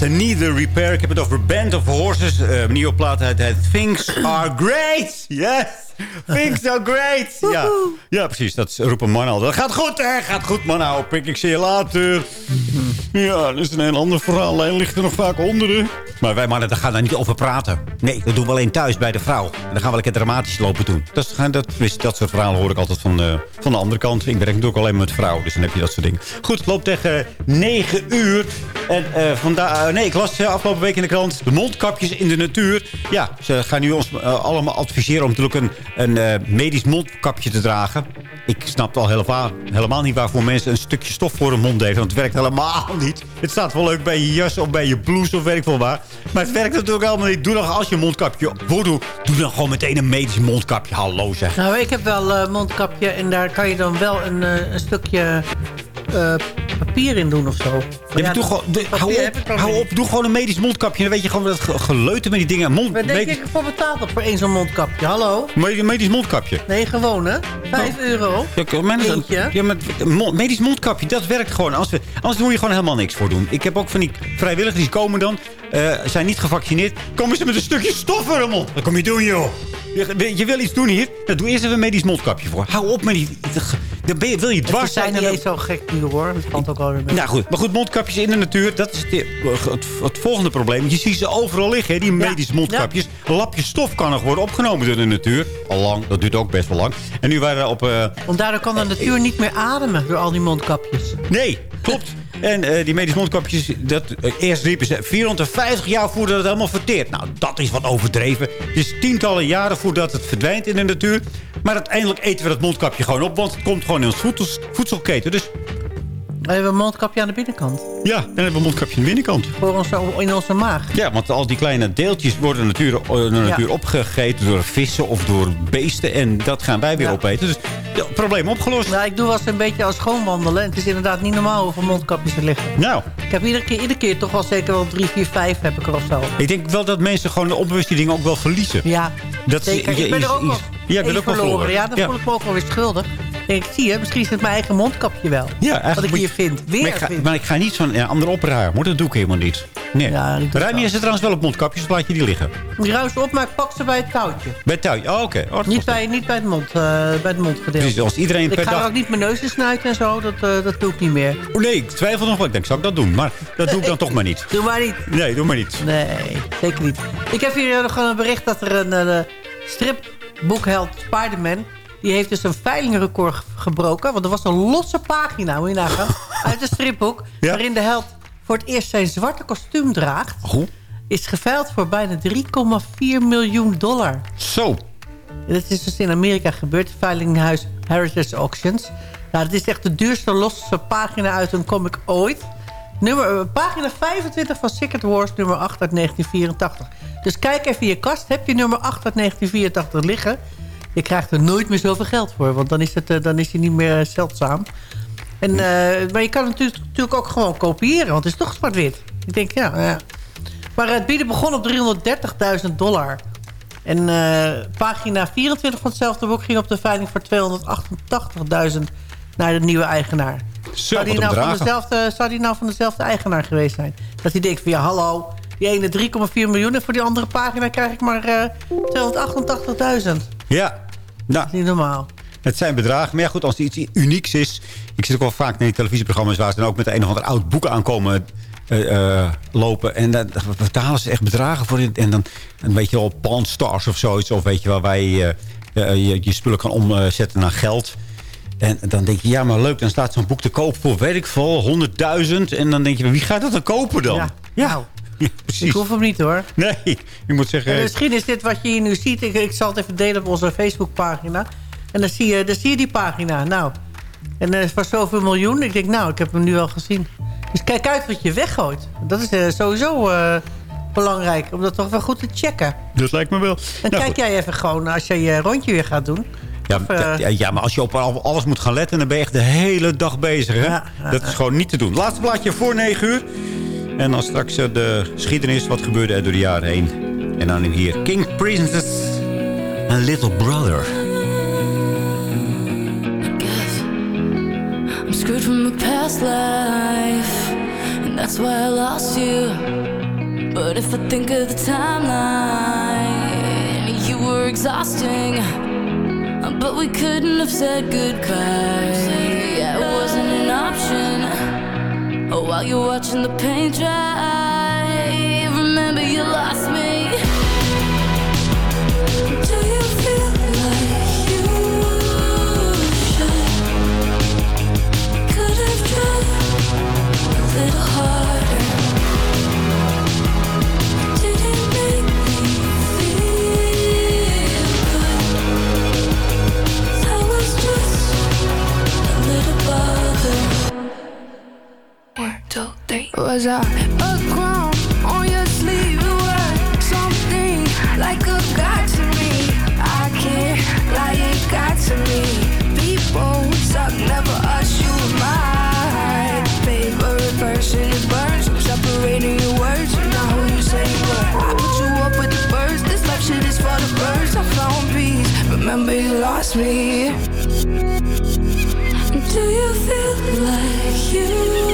Speaker 12: Need a repair. Ik heb het over Band of Horses. Uh, nieuwe plaat uit het Things Are Great. Yes. Things are great. Ja, ja precies. Dat roepen man al. Dat gaat goed, hè? Gaat goed, man. Nou, pik, ik zie je later. [LAUGHS] Ja, dat is een heel ander verhaal. Alleen ligt er nog vaak onder, hè? Maar wij mannen, daar gaan daar niet over praten. Nee, dat doen we alleen thuis bij de vrouw. En dan gaan we lekker dramatisch lopen doen. Dat, dat, dat, soort verhalen hoor ik altijd van, uh, van de andere kant. Ik werk natuurlijk alleen met vrouw, dus dan heb je dat soort dingen. Goed, het loopt tegen 9 uur. En uh, nee, ik las afgelopen week in de krant... de mondkapjes in de natuur. Ja, ze gaan nu ons allemaal adviseren om natuurlijk een een medisch mondkapje te dragen. Ik snap al helemaal, helemaal niet waarvoor mensen een stukje stof voor hun mond hebben. Want het werkt helemaal niet. Het staat wel leuk bij je jas of bij je blouse of weet ik veel waar. Maar het werkt natuurlijk helemaal niet. Doe dan als je een mondkapje voordoet, doe dan gewoon meteen een medisch mondkapje. Hallo zeg.
Speaker 13: Nou, ik heb wel een uh, mondkapje en daar kan je dan wel een, uh, een stukje... Uh, papier in doen of zo.
Speaker 12: Ja, ja, doe gewoon, de, hou, op, hou op, doe gewoon een medisch mondkapje. Dan weet je gewoon dat geleuten met die dingen. Mond,
Speaker 13: denk medisch... ik voor betaald op voor één zo'n mondkapje? Hallo?
Speaker 12: Medisch mondkapje?
Speaker 13: Nee, gewoon hè. Vijf oh. euro.
Speaker 12: Ja, ja, met medisch mondkapje, dat werkt gewoon. Als we, anders moet je gewoon helemaal niks voor doen. Ik heb ook van die vrijwilligers die komen dan. Uh, zijn niet gevaccineerd. Komen ze met een stukje stof mond. Wat kom je doen, joh? Je, je wil iets doen hier? Dan doe eerst even een medisch mondkapje voor. Hou op met die... Dan ben je, wil je dwars
Speaker 13: zijn. Het zijn niet zo gek nu hoor. Het valt ook wel weer
Speaker 12: Nou goed, maar goed, mondkapjes in de natuur. Dat is het, het, het volgende probleem. Je ziet ze overal liggen, hè, die medische mondkapjes. Ja. Een lapje stof kan nog worden opgenomen door de natuur. Al lang, dat duurt ook best wel lang. En nu waren we op... Uh,
Speaker 13: Want daardoor kan de natuur niet meer ademen door al die mondkapjes.
Speaker 12: Nee, klopt. En uh, die medische mondkapjes, dat, uh, eerst riepen ze 450 jaar voordat het helemaal verteert. Nou, dat is wat overdreven. Het is tientallen jaren voordat het verdwijnt in de natuur. Maar uiteindelijk eten we dat mondkapje gewoon op, want het komt gewoon in ons voedsel, voedselketen. Dus
Speaker 13: we hebben een mondkapje aan de binnenkant.
Speaker 12: Ja, dan hebben we een mondkapje aan de binnenkant.
Speaker 13: Voor ons, in onze maag.
Speaker 12: Ja, want al die kleine deeltjes worden natuurlijk de natuur opgegeten door vissen of door beesten. En dat gaan wij weer ja. opeten. Dus ja, probleem opgelost.
Speaker 13: Nou, ik doe wel eens een beetje als schoonwandelen. En het is inderdaad niet normaal hoeveel mondkapjes er liggen.
Speaker 12: Nou.
Speaker 13: Ik heb iedere keer, iedere keer toch wel zeker wel drie, vier, vijf heb ik er of zo.
Speaker 12: Ik denk wel dat mensen gewoon de onbewust die dingen ook wel verliezen.
Speaker 13: Ja,
Speaker 12: dat
Speaker 13: zeker. Je, ik ben er ook wel
Speaker 12: ja, ik ben ook verloren.
Speaker 13: Ja, dan voel ik me ook wel weer schuldig denk ik, zie je, misschien is het mijn eigen mondkapje wel.
Speaker 12: Ja,
Speaker 13: wat ik hier vind. Weer
Speaker 12: maar ik ga, maar ik ga niet zo'n ja, ander opruimen, hoor. Dat doe ik helemaal niet. Nee. Ja, Ruim je ze trouwens wel op mondkapjes, of laat je die liggen?
Speaker 13: Ruim ze op, maar ik pak ze bij het touwtje.
Speaker 12: Bij het touwtje, oh, oké. Okay. Oh,
Speaker 13: niet, bij, niet bij het, mond, uh, bij het mondgedeelte.
Speaker 12: Dus als iedereen
Speaker 13: ik
Speaker 12: per
Speaker 13: ga
Speaker 12: dag...
Speaker 13: ook niet mijn neus snuiten en zo, dat, uh, dat doe ik niet meer.
Speaker 12: Oh nee, ik twijfel nog wel. Ik denk, zou ik dat doen? Maar dat doe ik dan toch maar niet.
Speaker 13: Doe maar niet.
Speaker 12: Nee, doe maar niet.
Speaker 13: Nee, zeker niet. Ik heb hier nog een bericht dat er een uh, stripboekheld Spider-Man die heeft dus een veilingrecord gebroken. Want er was een losse pagina, moet je nagaan. [LAUGHS] uit de stripboek. Ja? Waarin de held voor het eerst zijn zwarte kostuum draagt.
Speaker 12: Oh.
Speaker 13: Is geveild voor bijna 3,4 miljoen dollar.
Speaker 12: Zo.
Speaker 13: Dat is dus in Amerika gebeurd. Veilinghuis Heritage Auctions. Nou, het is echt de duurste losse pagina uit een comic ooit. Nummer, pagina 25 van Secret Wars, nummer 8 uit 1984. Dus kijk even in je kast. Heb je nummer 8 uit 1984 liggen? Je krijgt er nooit meer zoveel geld voor. Want dan is, het, uh, dan is hij niet meer uh, zeldzaam. En, uh, maar je kan het natuurlijk, natuurlijk ook gewoon kopiëren. Want het is toch zwart-wit. Ik denk, ja, ja. Maar het bieden begon op 330.000 dollar. En pagina 24 van hetzelfde boek ging op de veiling voor 288.000 naar de nieuwe eigenaar.
Speaker 12: Zo,
Speaker 13: zou, die nou van dezelfde, zou die nou van dezelfde eigenaar geweest zijn? Dat hij denkt van ja, hallo, die ene 3,4 miljoen... en voor die andere pagina krijg ik maar 288.000.
Speaker 12: Ja, nou,
Speaker 13: dat is niet normaal.
Speaker 12: Het zijn bedragen. Maar ja, goed, als het iets unieks is... Ik zit ook wel vaak naar die televisieprogramma's... waar ze dan ook met een of ander oud boek aankomen uh, uh, lopen. En dan betalen ze echt bedragen voor. En dan een beetje op Pawn Stars of zoiets. Of weet je wel, waar je je, je spullen kan omzetten naar geld. En dan denk je, ja, maar leuk. Dan staat zo'n boek te koop voor, weet ik veel, 100.000. En dan denk je, wie gaat dat dan kopen dan?
Speaker 13: Ja, ja. Ja, precies. Ik hoef hem niet hoor.
Speaker 12: Nee, je moet zeggen...
Speaker 13: En misschien is dit wat je hier nu ziet. Ik, ik zal het even delen op onze Facebookpagina. En dan zie, je, dan zie je die pagina. Nou, en is voor zoveel miljoen. Ik denk, nou, ik heb hem nu al gezien. Dus kijk uit wat je weggooit. Dat is uh, sowieso uh, belangrijk. Om dat toch wel goed te checken.
Speaker 12: Dat lijkt me wel.
Speaker 13: En nou, kijk jij even gewoon als je je rondje weer gaat doen.
Speaker 12: Ja, of, uh, ja, maar als je op alles moet gaan letten... dan ben je echt de hele dag bezig. Hè? Ja, dat is gewoon niet te doen. Laatste plaatje voor 9 uur. En dan straks eh, de geschiedenis, wat gebeurde er door de jaren heen. En dan hier King Princess and Little Brother.
Speaker 14: I'm screwed
Speaker 21: from a past life, and that's why I lost you. But if I think of the timeline, you were exhausting. But we couldn't have said goodbye. While you're watching the paint dry, Was
Speaker 22: I a crown on your sleeve? You were something like a god to me. I can't lie, it got to me. People suck, never us. You were my favorite person. It burns. I'm separating your words. You're not who you say you were. I put you up with the birds. This life shit is for the birds. I found peace. Remember you lost me.
Speaker 21: Do you feel like you